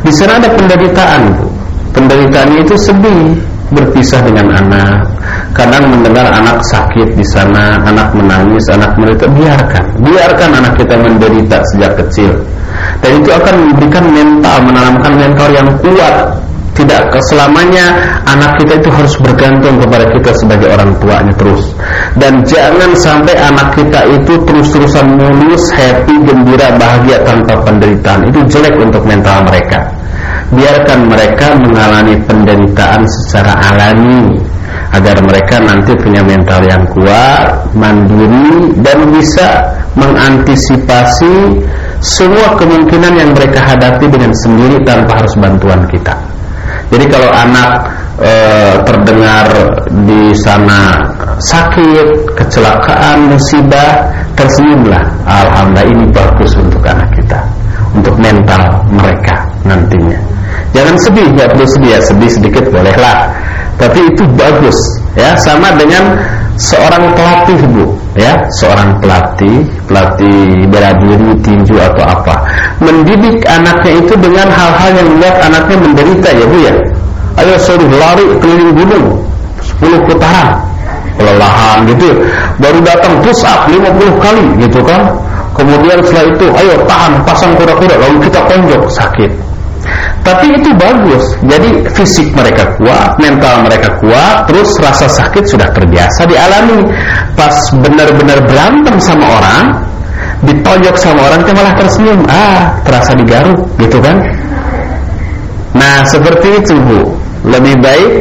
Di sana ada penderitaan, Bu. Penderitaannya itu sedih berpisah dengan anak. Kadang mendengar anak sakit di sana, anak menangis, anak menderita, biarkan. Biarkan anak kita menderita sejak kecil. Dan itu akan memberikan mental, menanamkan mental yang kuat tidak selamanya anak kita itu harus bergantung kepada kita sebagai orang tuanya terus. Dan jangan sampai anak kita itu terus-terusan mulus, happy, gembira, bahagia tanpa penderitaan. Itu jelek untuk mental mereka. Biarkan mereka mengalami penderitaan secara alami agar mereka nanti punya mental yang kuat, mandiri dan bisa mengantisipasi semua kemungkinan yang mereka hadapi dengan sendiri tanpa harus bantuan kita. Jadi kalau anak e, terdengar di sana sakit, kecelakaan, musibah, tersenyumlah. Alhamdulillah ini bagus untuk anak kita, untuk mental mereka nantinya. Jangan sedih, nggak perlu sedih ya, sedih sedikit bolehlah. Tapi itu bagus, ya sama dengan seorang pelatih bu, ya seorang pelatih, pelatih bela diri, tinju atau apa, mendidik anaknya itu dengan hal-hal yang membuat anaknya menderita ya bu ya. Ayo suruh lari keliling gunung 10 putaran. Kelelahan gitu. Baru datang push up 50 kali gitu kan. Kemudian setelah itu ayo tahan pasang kuda-kuda lalu kita tonjok sakit tapi itu bagus. Jadi fisik mereka kuat mental mereka kuat terus rasa sakit sudah terbiasa dialami. Pas benar-benar berantem sama orang ditonjok sama orang dia malah tersenyum. Ah terasa digaruk gitu kan? Nah seperti itu bu. Lebih baik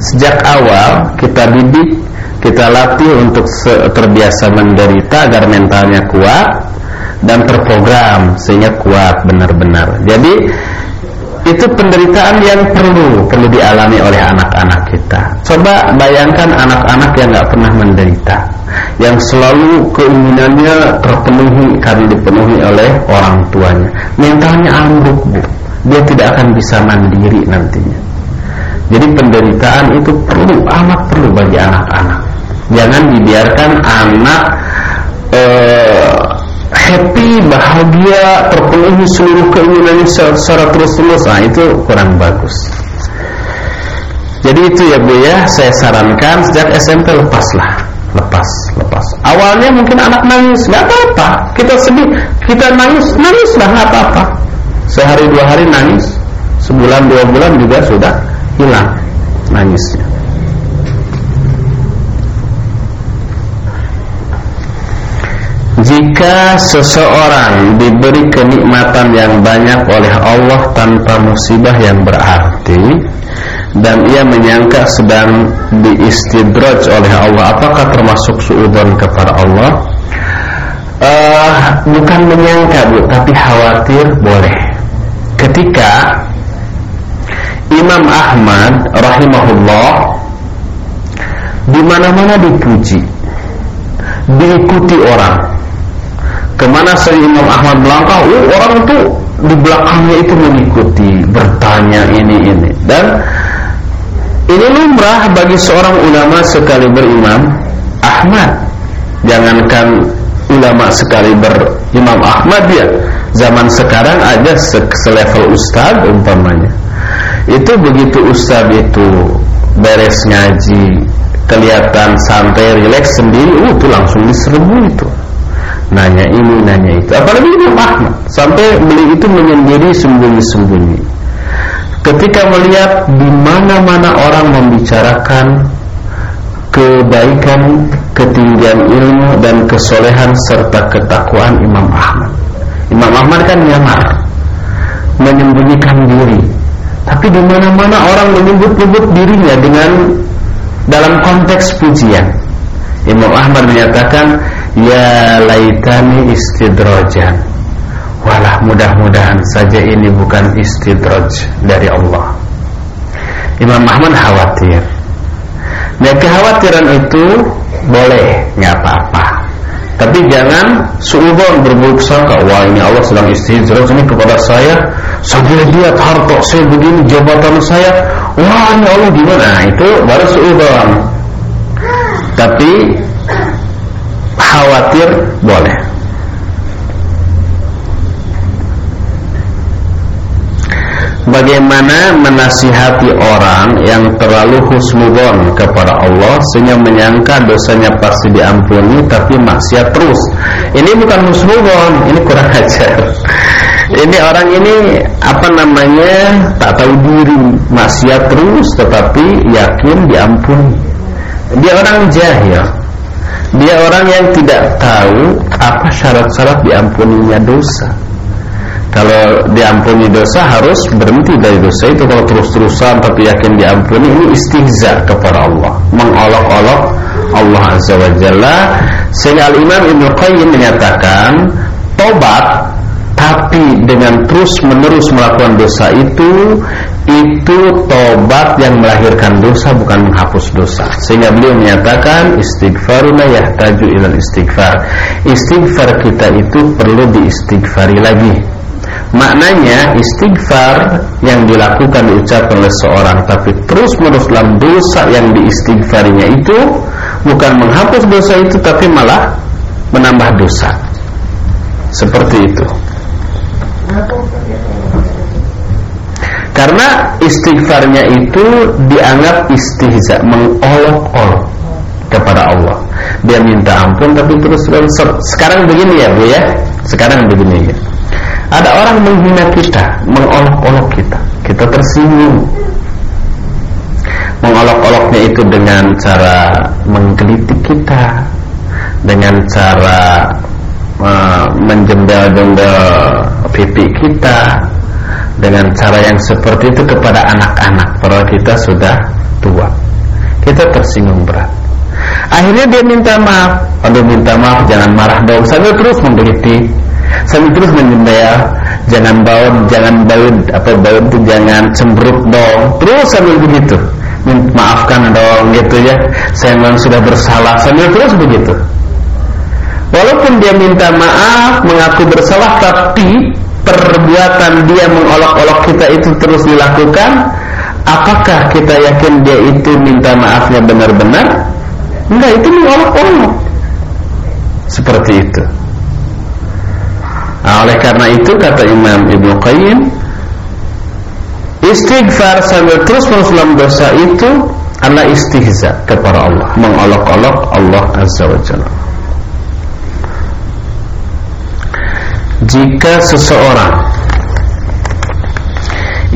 sejak awal kita didik kita latih untuk terbiasa menderita agar mentalnya kuat dan terprogram sehingga kuat benar-benar. Jadi itu penderitaan yang perlu perlu dialami oleh anak-anak kita. Coba bayangkan anak-anak yang nggak pernah menderita, yang selalu keinginannya terpenuhi karena dipenuhi oleh orang tuanya. Mentalnya ambruk, Bu. Dia tidak akan bisa mandiri nantinya. Jadi penderitaan itu perlu amat perlu bagi anak-anak. Jangan dibiarkan anak eh, happy, bahagia, terpenuhi seluruh keinginannya secara terus-terus, nah itu kurang bagus. Jadi itu ya Bu ya, saya sarankan sejak SMP lepaslah, lepas, lepas. Awalnya mungkin anak nangis, nggak apa-apa. Kita sedih, kita nangis, nangislah nggak apa-apa. Sehari dua hari nangis, sebulan dua bulan juga sudah hilang nangisnya. Jika seseorang diberi kenikmatan yang banyak oleh Allah tanpa musibah yang berarti dan ia menyangka sedang diistidraj oleh Allah, apakah termasuk suudzon kepada Allah? Uh, bukan menyangka bu, tapi khawatir boleh. Ketika Imam Ahmad rahimahullah di mana-mana dipuji, diikuti orang Ke mana saya Imam Ahmad melangkah, oh, orang itu di belakangnya itu mengikuti, bertanya ini ini. Dan ini lumrah bagi seorang ulama sekali berimam Ahmad. Jangankan ulama sekali berimam Ahmad ya. Zaman sekarang aja se selevel ustaz umpamanya. Itu begitu ustaz itu beres ngaji kelihatan santai rileks sendiri uh, itu langsung diserbu itu nanya ini nanya itu apalagi Imam Ahmad sampai beli itu menyendiri sembunyi-sembunyi ketika melihat di mana-mana orang membicarakan kebaikan, ketinggian ilmu dan kesolehan serta ketakwaan Imam Ahmad. Imam Ahmad kan nyamar, menyembunyikan diri. Tapi di mana-mana orang menyebut-nyebut dirinya dengan dalam konteks pujian. Imam Ahmad menyatakan, Ya laitani istidrojan Walah mudah-mudahan saja ini bukan istidroj dari Allah. Imam Ahmad khawatir. Dan kekhawatiran itu boleh, nggak apa-apa. Tapi jangan suubon berburuk sangka Wah ini Allah sedang istidroj ini kepada saya. Saya lihat harta saya begini Jabatan saya. Wah ini Allah gimana nah, Itu baru suubon Tapi khawatir boleh Bagaimana menasihati orang yang terlalu husnudon kepada Allah sehingga menyangka dosanya pasti diampuni tapi maksiat terus. Ini bukan husnudon, ini kurang ajar. Ini orang ini apa namanya tak tahu diri, maksiat terus tetapi yakin diampuni. Dia orang jahil. Dia orang yang tidak tahu apa syarat-syarat diampuninya dosa. Kalau diampuni dosa harus berhenti dari dosa itu kalau terus-terusan tapi yakin diampuni ini istihza kepada Allah, mengolok-olok Allah Azza wa Jalla. Sehingga Al-Imam Ibnu Qayyim menyatakan tobat tapi dengan terus-menerus melakukan dosa itu itu tobat yang melahirkan dosa bukan menghapus dosa. Sehingga beliau menyatakan istighfaruna yahtaju ilal istighfar. Istighfar kita itu perlu diistighfari lagi. Maknanya istighfar yang dilakukan diucapkan oleh seorang tapi terus menerus dalam dosa yang diistighfarinya itu bukan menghapus dosa itu tapi malah menambah dosa. Seperti itu karena istighfarnya itu dianggap istihza, mengolok-olok kepada Allah. Dia minta ampun tapi terus sekarang begini ya Bu ya. Sekarang begini ya. Ada orang menghina kita, mengolok-olok kita. Kita tersinggung. Mengolok-oloknya itu dengan cara menggelitik kita, dengan cara menjembel-jembel pipi kita, dengan cara yang seperti itu kepada anak-anak. Padahal kita sudah tua. Kita tersinggung berat. Akhirnya dia minta maaf. Aduh minta maaf jangan marah dong. Sambil terus memberitik sambil terus menyembel jangan baut jangan baut apa baut itu jangan cemberut dong. Terus sambil begitu. Maafkan dong gitu ya. Saya memang sudah bersalah. Sambil terus begitu walaupun dia minta maaf mengaku bersalah tapi perbuatan dia mengolok-olok kita itu terus dilakukan apakah kita yakin dia itu minta maafnya benar-benar? Enggak itu mengolok-olok. Seperti itu. Nah, oleh karena itu kata Imam Ibnu Qayyim istighfar sambil terus menerus dalam dosa itu adalah istihza kepada Allah mengolok-olok Allah Azza wa Jalla jika seseorang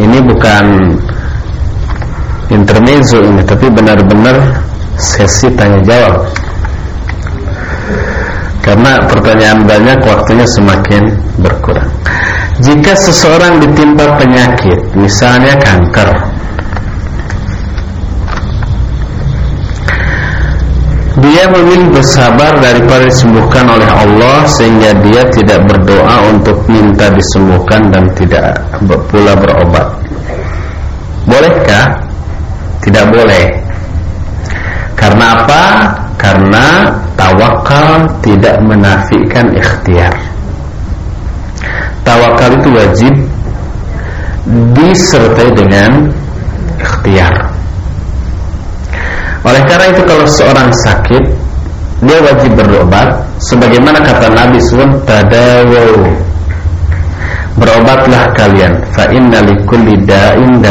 ini bukan intermezzo ini tapi benar-benar sesi tanya jawab karena pertanyaan banyak waktunya semakin berkurang. Jika seseorang ditimpa penyakit misalnya kanker Dia memilih bersabar daripada disembuhkan oleh Allah sehingga dia tidak berdoa untuk minta disembuhkan dan tidak pula berobat. Bolehkah? Tidak boleh. Karena apa? Karena tawakal tidak menafikan ikhtiar. Tawakal itu wajib disertai dengan ikhtiar. Oleh karena itu kalau seorang sakit dia wajib berobat sebagaimana kata Nabi SAW tadawu berobatlah kalian. Fa inna likulli da'in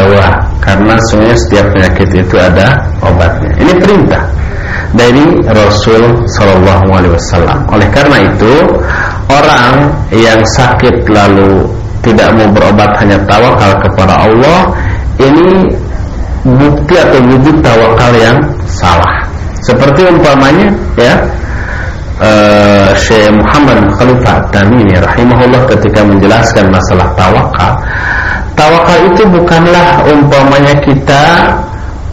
karena semuanya setiap penyakit itu ada obatnya. Ini perintah dari Rasul Shallallahu Alaihi Wasallam. Oleh karena itu orang yang sakit lalu tidak mau berobat hanya tawakal kepada Allah ini bukti atau wujud tawakal yang salah. Seperti umpamanya ya uh, Syekh Muhammad Khalifah Tamimi rahimahullah ketika menjelaskan masalah tawakal. Tawakal itu bukanlah umpamanya kita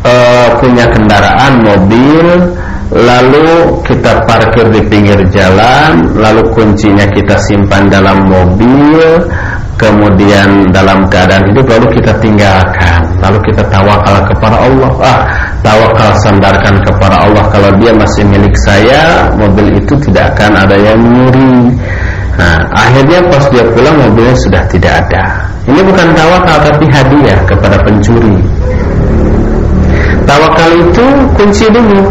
uh, punya kendaraan mobil lalu kita parkir di pinggir jalan lalu kuncinya kita simpan dalam mobil kemudian dalam keadaan hidup lalu kita tinggalkan. Lalu kita tawakal kepada Allah. Ah tawakal sandarkan kepada Allah. Kalau dia masih milik saya mobil itu tidak akan ada yang nyuri nah akhirnya pas dia pulang mobilnya sudah tidak ada. Ini bukan tawakal tapi hadiah kepada pencuri. Tawakal itu kunci dulu.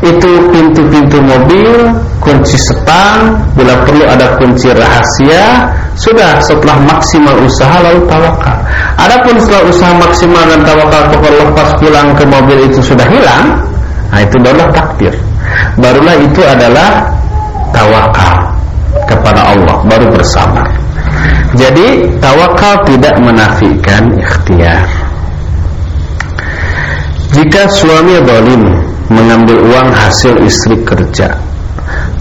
Itu pintu-pintu mobil, kunci setang, bila perlu ada kunci rahasia, sudah setelah maksimal usaha lalu tawakal. Adapun setelah usaha maksimal dan tawakal kepada lepas pulang ke mobil itu sudah hilang, nah itu barulah takdir. Barulah itu adalah tawakal kepada Allah, baru bersabar. Jadi tawakal tidak menafikan ikhtiar. Jika suami zalim mengambil uang hasil istri kerja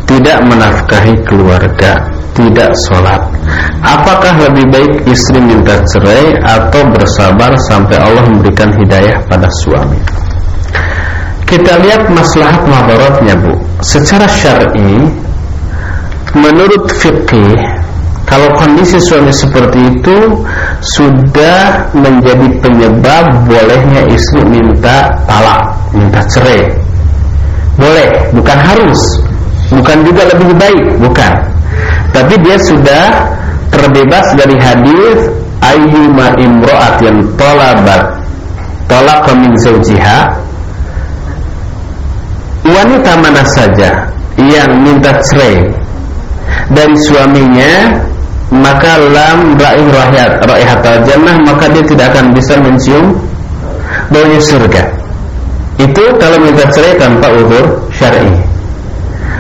tidak menafkahi keluarga tidak sholat apakah lebih baik istri minta cerai atau bersabar sampai Allah memberikan hidayah pada suami kita lihat maslahat mabaratnya bu secara syar'i menurut fikih kalau kondisi suami seperti itu sudah menjadi penyebab bolehnya istri minta talak, minta cerai. Boleh, bukan harus, bukan juga lebih baik, bukan. Tapi dia sudah terbebas dari hadis ayyuma imra'atin talabat. Talaqa min zawjiha. Wanita mana saja yang minta cerai dari suaminya maka lam raih rahyat raihat jannah maka dia tidak akan bisa mencium baunya surga. Itu kalau minta cerai tanpa udur syar'i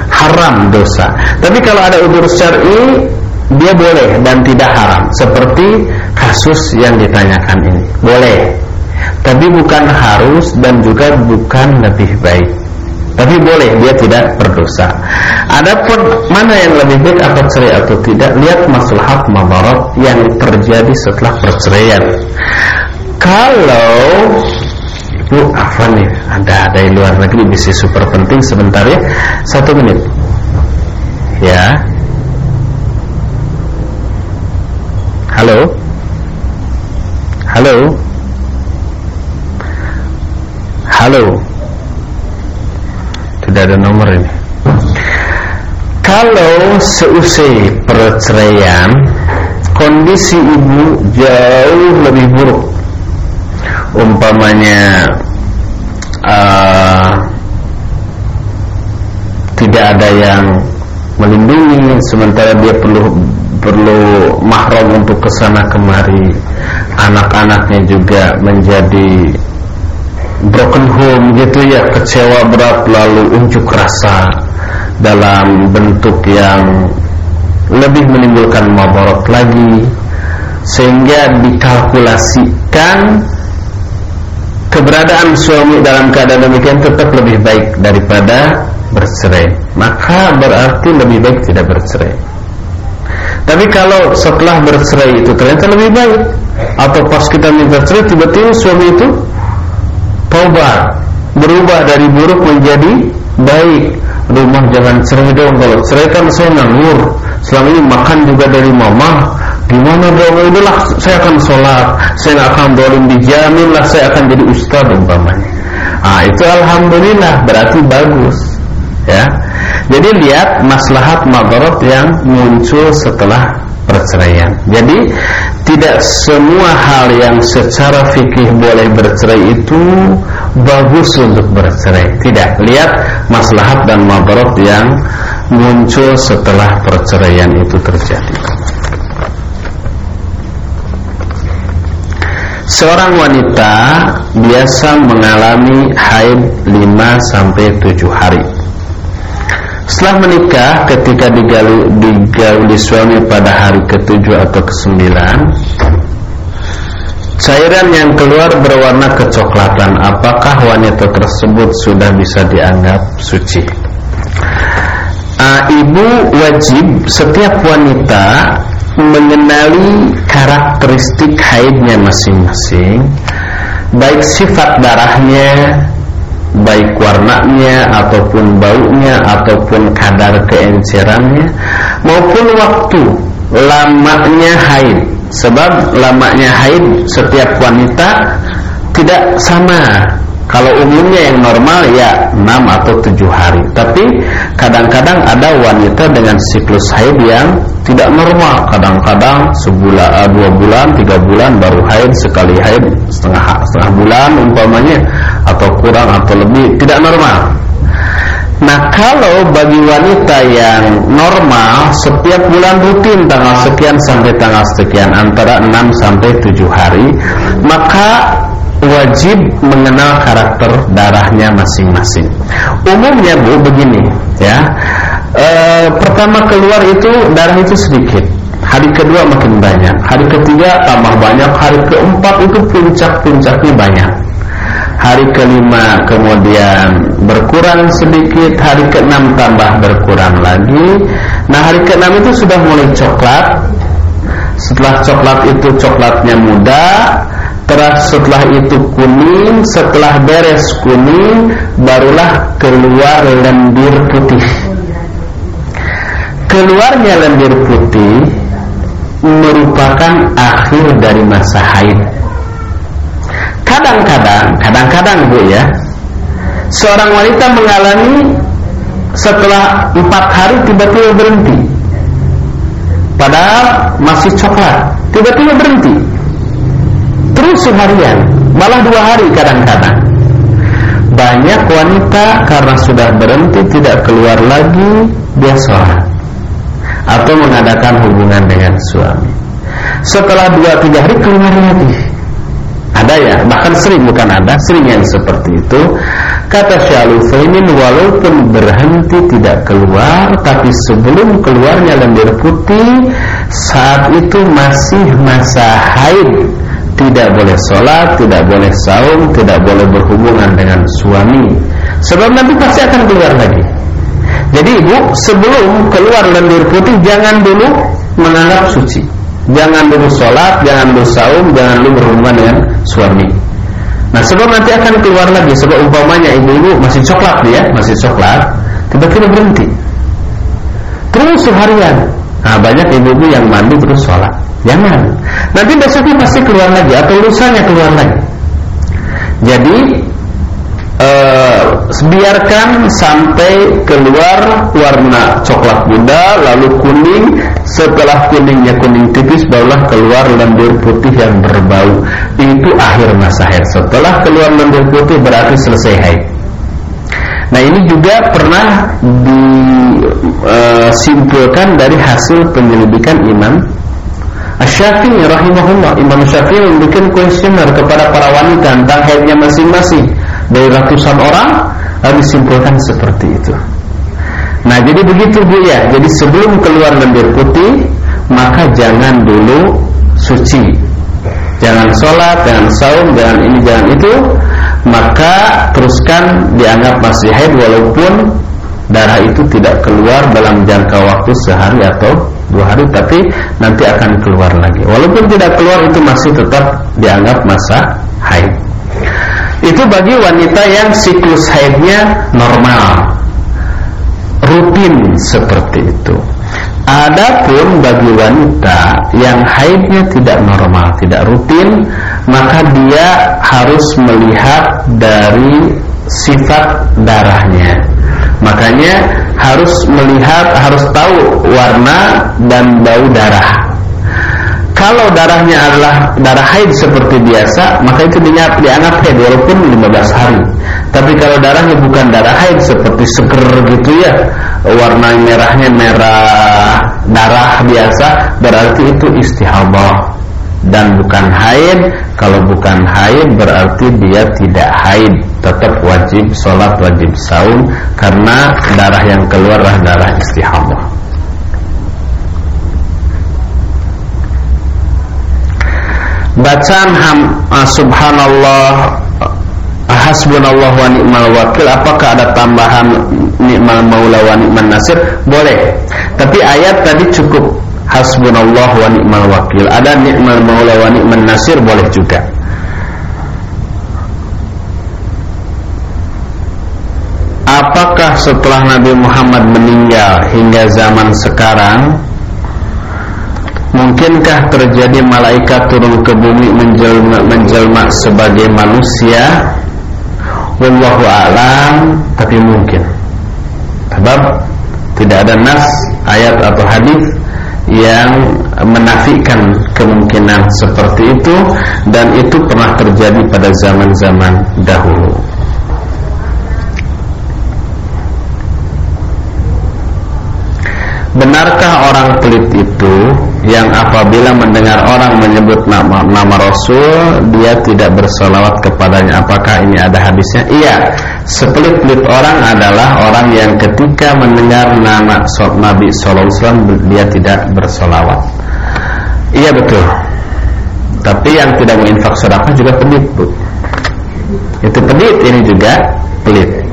haram dosa. Tapi kalau ada udur syar'i dia boleh dan tidak haram. Seperti kasus yang ditanyakan ini. Boleh. Tapi bukan harus dan juga bukan lebih baik. Tapi boleh dia tidak berdosa. Adapun mana yang lebih baik atau cerai atau tidak, lihat maslahat madarat yang terjadi setelah perceraian. Kalau Bu apa nih? Ada dari luar negeri bisnis super penting sebentar ya. Satu menit. Ya. Halo. Halo. Halo tidak ada nomor ini kalau seusai perceraian kondisi ibu jauh lebih buruk umpamanya uh, tidak ada yang melindungi sementara dia perlu perlu mahram untuk ke sana kemari. Anak-anaknya juga menjadi broken home gitu ya kecewa berat lalu unjuk rasa dalam bentuk yang lebih menimbulkan mabarat lagi. Sehingga dikalkulasikan keberadaan suami dalam keadaan demikian tetap lebih baik daripada bercerai. Maka berarti lebih baik tidak bercerai. Tapi kalau setelah bercerai itu ternyata lebih baik atau pas kita minta cerai tiba-tiba suami itu taubat berubah dari buruk menjadi baik. Rumah jangan cerai dong kalau cerai kan saya nganggur. Selama ini makan juga dari mama gimana dong? Itulah saya akan sholat. Saya akan dolim dijamin lah saya akan jadi ustad umpamanya. Ah itu alhamdulillah berarti bagus ya. Jadi lihat maslahat madarat yang muncul setelah perceraian jadi tidak semua hal yang secara fikih boleh bercerai itu bagus untuk bercerai. Tidak, lihat maslahat dan madarat yang muncul setelah perceraian itu terjadi. Seorang wanita biasa mengalami haid 5 sampai 7 hari. Setelah menikah ketika digauli, digauli suami pada hari ketujuh atau kesembilan Cairan yang keluar berwarna kecoklatan Apakah wanita tersebut sudah bisa dianggap suci? Uh, ibu wajib setiap wanita mengenali karakteristik haidnya masing-masing Baik sifat darahnya baik warnanya ataupun baunya ataupun kadar keencerannya maupun waktu lamanya haid. Sebab lamanya haid setiap wanita tidak sama kalau umumnya yang normal ya 6 atau 7 hari. Tapi kadang-kadang ada wanita dengan siklus haid yang tidak normal. Kadang-kadang sebulan, uh, dua bulan, tiga bulan baru haid Sekali haid setengah, setengah bulan umpamanya Atau kurang atau lebih Tidak normal. Nah kalau bagi wanita yang normal Setiap bulan rutin tanggal sekian sampai tanggal sekian Antara 6 sampai 7 hari Maka wajib mengenal karakter darahnya masing-masing. Umumnya Bu begini, ya. E, pertama keluar itu darah itu sedikit. Hari kedua makin banyak, hari ketiga tambah banyak, hari keempat itu puncak-puncaknya banyak. Hari kelima kemudian berkurang sedikit, hari keenam tambah berkurang lagi. Nah hari keenam itu sudah mulai coklat. Setelah coklat itu coklatnya muda, Terus setelah itu kuning Setelah beres kuning Barulah keluar lendir putih. Keluarnya lendir putih Merupakan akhir dari masa haid. Kadang-kadang Kadang-kadang bu ya Seorang wanita mengalami Setelah empat hari tiba-tiba berhenti. Padahal masih coklat Tiba-tiba berhenti terus seharian malah dua hari kadang-kadang. Banyak wanita karena sudah berhenti tidak keluar lagi dia sholat. Atau mengadakan hubungan dengan suami. Setelah dua tiga hari keluar lagi. Ada ya bahkan sering bukan ada sering yang seperti itu. Kata Syalufaimin walaupun berhenti tidak keluar tapi sebelum keluarnya lendir putih saat itu masih masa haid tidak boleh sholat, tidak boleh saum, tidak boleh berhubungan dengan suami. Sebab nanti pasti akan keluar lagi. Jadi ibu sebelum keluar lendir putih jangan dulu menganggap suci. Jangan dulu sholat, jangan dulu saum, jangan dulu berhubungan dengan suami. Nah sebab nanti akan keluar lagi. Sebab umpamanya ibu-ibu masih coklat ya, masih coklat, tiba-tiba berhenti. Terus seharian. Nah banyak ibu-ibu yang mandi terus sholat. Jangan. Nanti besoknya pasti keluar lagi atau lusanya keluar lagi. Jadi eh, biarkan sampai keluar warna coklat muda lalu kuning. Setelah kuningnya kuning tipis barulah keluar lendir putih yang berbau. Itu akhir masa haid. Setelah keluar lendir putih berarti selesai haid. Nah ini juga pernah disimpulkan dari hasil penyelidikan Imam Syafi'i rahimahullah Imam Syafi'i membuat kuesioner kepada para wanita tentang haidnya masing-masing dari ratusan orang lalu disimpulkan seperti itu. Nah jadi begitu bu ya. Jadi sebelum keluar lendir putih maka jangan dulu suci. Jangan sholat, jangan saum, jangan ini, jangan itu. Maka teruskan dianggap masih haid walaupun darah itu tidak keluar dalam jangka waktu sehari atau dua hari tapi nanti akan keluar lagi. Walaupun tidak keluar itu masih tetap dianggap masa haid. Itu bagi wanita yang siklus haidnya normal. Rutin seperti itu. Adapun bagi wanita yang haidnya tidak normal, tidak rutin, maka dia harus melihat dari sifat darahnya. Makanya harus melihat, harus tahu warna dan bau darah. kalau darahnya adalah darah haid seperti biasa maka itu dianggap haid walaupun 15 hari tapi kalau darahnya bukan darah haid seperti seger gitu ya warna merahnya merah darah biasa berarti itu istihadah dan bukan haid. Kalau bukan haid berarti dia tidak haid. Tetap wajib sholat wajib saum. Karena darah yang keluar adalah darah istihadah. Bacaan ham, uh, subhanallah hasbunallah wa ni'mal wakil. Apakah ada tambahan ni'mal maula wa nasir? Boleh. Tapi ayat tadi cukup hasbunallah wa ni'mal wakil. Ada ni'mal maula wa ni'mal nasir boleh juga. Apakah setelah Nabi Muhammad meninggal hingga zaman sekarang mungkinkah terjadi malaikat turun ke bumi menjelma, menjelma sebagai manusia? Wallahu alam tapi mungkin. Sebab tidak ada nas ayat atau hadis yang menafikan kemungkinan seperti itu dan itu pernah terjadi pada zaman-zaman dahulu. Benarkah orang pelit itu yang apabila mendengar orang menyebut nama, nama Rasul dia tidak bersolawat kepadanya? Apakah ini ada hadisnya? Iya. Sepelit-pelit orang adalah orang yang ketika mendengar nama Nabi SAW dia tidak bersolawat. Iya betul. Tapi yang tidak menginfak sedekah juga pelit bu. Itu pelit ini juga pelit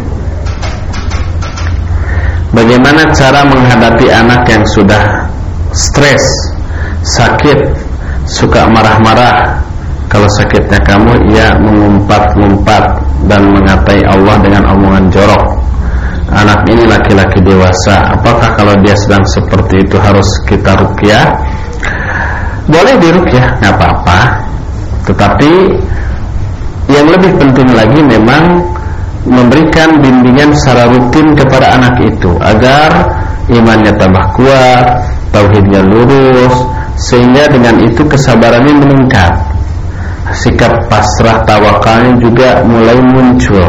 bagaimana cara menghadapi anak yang sudah stres sakit suka marah-marah? Kalau sakitnya kamu ia mengumpat-ngumpat dan mengatai Allah dengan omongan jorok. Anak ini laki-laki dewasa. Apakah kalau dia sedang seperti itu harus kita rukyah? Boleh dirukyah nggak apa-apa. Tetapi yang lebih penting lagi memang memberikan bimbingan secara rutin kepada anak itu agar imannya tambah kuat tauhidnya lurus sehingga dengan itu kesabarannya meningkat. Sikap pasrah tawakalnya juga mulai muncul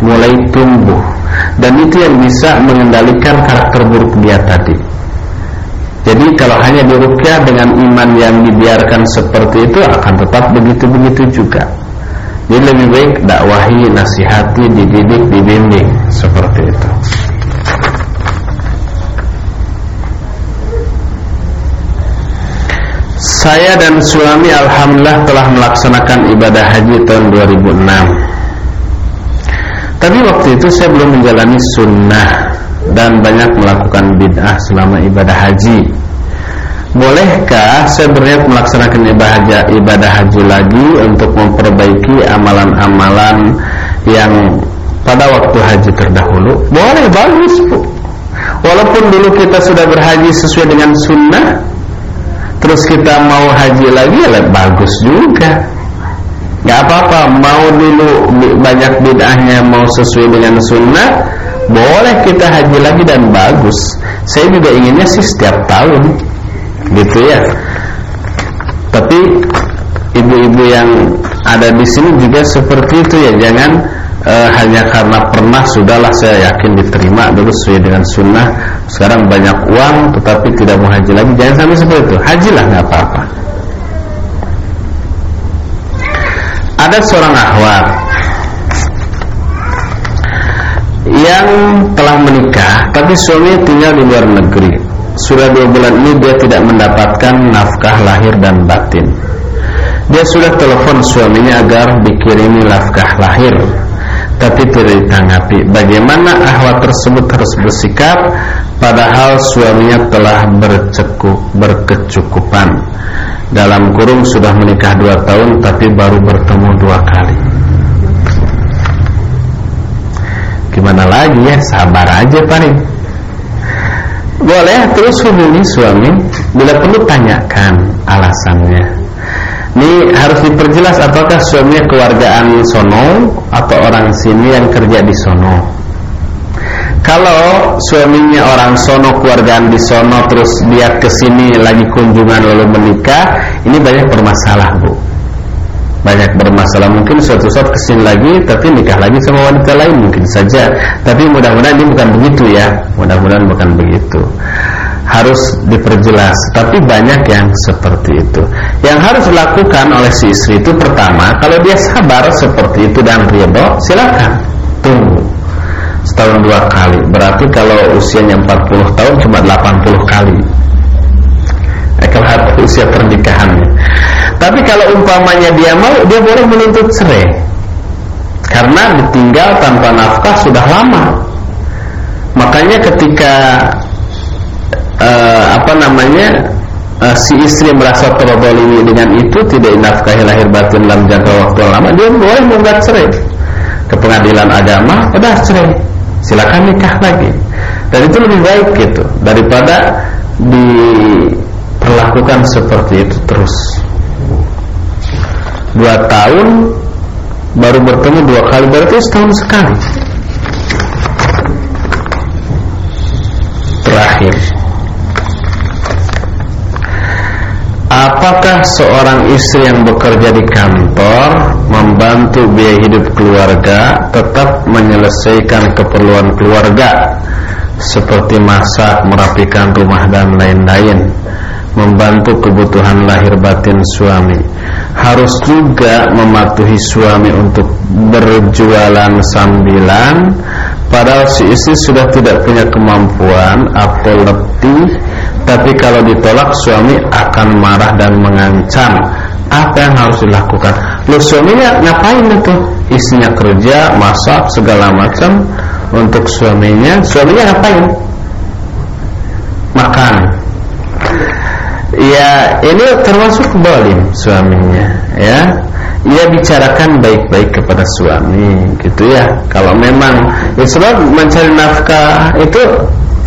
mulai tumbuh dan itu yang bisa mengendalikan karakter buruk dia tadi. Jadi kalau hanya dirukyah dengan iman yang dibiarkan seperti itu akan tetap begitu-begitu juga jadi lebih baik dakwahi, nasihati, dididik, dibimbing. Seperti itu. Saya dan suami Alhamdulillah telah melaksanakan ibadah haji tahun 2006 Tapi waktu itu saya belum menjalani sunnah Dan banyak melakukan bid'ah selama ibadah haji Bolehkah saya berniat melaksanakan ibadah, haji lagi Untuk memperbaiki amalan-amalan yang pada waktu haji terdahulu? Boleh, bagus bu. Walaupun dulu kita sudah berhaji sesuai dengan sunnah terus kita mau haji lagi ya bagus juga. Nggak apa-apa mau dulu banyak bid'ahnya mau sesuai dengan sunnah boleh kita haji lagi dan bagus. Saya juga inginnya sih setiap tahun gitu ya. Tapi ibu-ibu yang ada di sini juga seperti itu ya. Jangan e, hanya karena pernah sudahlah saya yakin diterima dulu sesuai dengan sunnah. Sekarang banyak uang tetapi tidak mau haji lagi. Jangan sampai seperti itu. Hajilah nggak apa-apa. Ada seorang ahwat yang telah menikah tapi suami tinggal di luar negeri sudah dua bulan ini dia tidak mendapatkan nafkah lahir dan batin dia sudah telepon suaminya agar dikirimi nafkah lahir tapi tidak ditanggapi. Bagaimana ahwat tersebut harus bersikap padahal suaminya telah bercekuk, berkecukupan. Dalam kurung sudah menikah dua tahun tapi baru bertemu dua kali. Gimana lagi ya, sabar aja paling. Boleh terus hubungi suami bila perlu tanyakan alasannya ini harus diperjelas apakah suaminya keluargaan sono atau orang sini yang kerja di sono. kalau suaminya orang sono keluargaan di sono terus dia ke sini lagi kunjungan lalu menikah ini banyak bermasalah bu banyak bermasalah. Mungkin suatu saat ke sini lagi tapi nikah lagi sama wanita lain mungkin saja. Tapi mudah-mudahan ini bukan begitu ya. Mudah-mudahan bukan begitu. Harus diperjelas. Tapi banyak yang seperti itu. Yang harus dilakukan oleh si istri itu pertama kalau dia sabar seperti itu dan ridho silakan. Tunggu. Setahun dua kali. Berarti kalau usianya 40 tahun cuma 80 kali. Eh, kalau usia pernikahannya tapi kalau umpamanya dia mau, dia boleh menuntut cerai. Karena ditinggal tanpa nafkah sudah lama. Makanya ketika uh, apa namanya uh, si istri merasa terbolimi dengan itu tidak nafkahi lahir batin dalam jangka waktu lama, dia boleh menggugat cerai ke pengadilan agama, udah cerai, silakan nikah lagi. Dan itu lebih baik gitu daripada diperlakukan seperti itu terus dua tahun baru bertemu dua kali berarti setahun sekali. Terakhir. Apakah seorang istri yang bekerja di kantor membantu biaya hidup keluarga tetap menyelesaikan keperluan keluarga? Seperti masak, merapikan rumah dan lain-lain membantu kebutuhan lahir batin suami. Harus juga mematuhi suami untuk berjualan sambilan padahal si istri sudah tidak punya kemampuan atau letih tapi kalau ditolak suami akan marah dan mengancam. Apa yang harus dilakukan? Lu suaminya ngapain itu? Istrinya kerja masak segala macam. Untuk suaminya suaminya ngapain? Makan ya ini termasuk balim suaminya ya. Ia bicarakan baik-baik kepada suami gitu ya. Kalau memang ya sebab mencari nafkah itu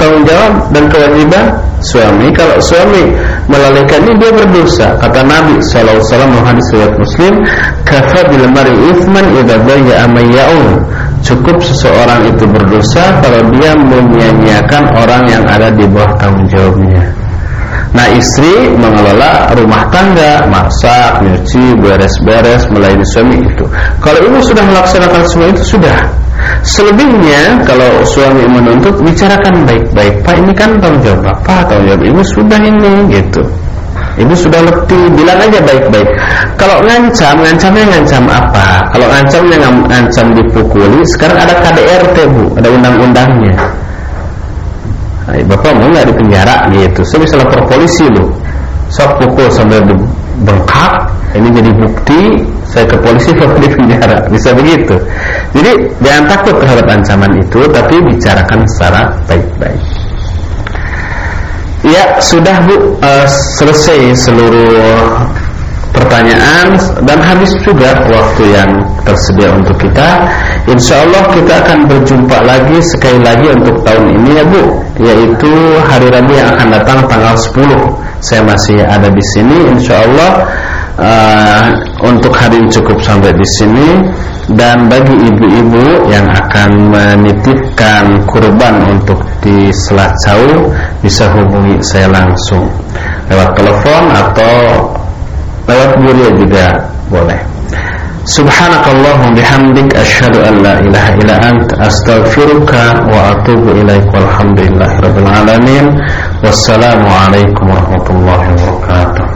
tanggung jawab dan kewajiban suami. Kalau suami melalaikan ini dia berdosa. Kata Nabi sallallahu alaihi wasallam hadis riwayat Muslim kafa bil mar'i ithman idza bayya amayaun cukup seseorang itu berdosa kalau dia menyia-nyiakan orang yang ada di bawah tanggung jawabnya Nah istri mengelola rumah tangga, masak, nyuci, beres-beres, melayani suami itu. Kalau ibu sudah melaksanakan semua itu sudah. Selebihnya kalau suami menuntut bicarakan baik-baik. Pak ini kan tanggung jawab bapak, tanggung jawab ibu sudah ini gitu. Ibu sudah letih, bilang aja baik-baik. Kalau ngancam, ngancamnya ngancam apa? Kalau ngancamnya ngancam dipukuli, sekarang ada KDRT bu, ada undang-undangnya Ay, bapak nggak di penjara? Gitu. Saya bisa lapor polisi loh saya pukul sampai bengkak ini jadi bukti saya ke polisi bapak di penjara. Bisa begitu. Jadi jangan takut terhadap ancaman itu tapi bicarakan secara baik-baik. Ya sudah bu. Uh, selesai seluruh pertanyaan dan habis juga waktu yang tersedia untuk kita. Insya Allah kita akan berjumpa lagi sekali lagi untuk tahun ini ya Bu, yaitu hari Rabu yang akan datang tanggal 10. Saya masih ada di sini. Insya Allah uh, untuk hari ini cukup sampai di sini. Dan bagi ibu-ibu yang akan menitipkan kurban untuk di Selacau bisa hubungi saya langsung lewat telepon atau lewat mulia juga boleh. Subhanakallahum bihamdik asyhadu an la ilaha illa ant astaghfiruka wa atubu ilaik walhamdulillahi rabbil alamin. Wassalamu alaikum warahmatullahi wabarakatuh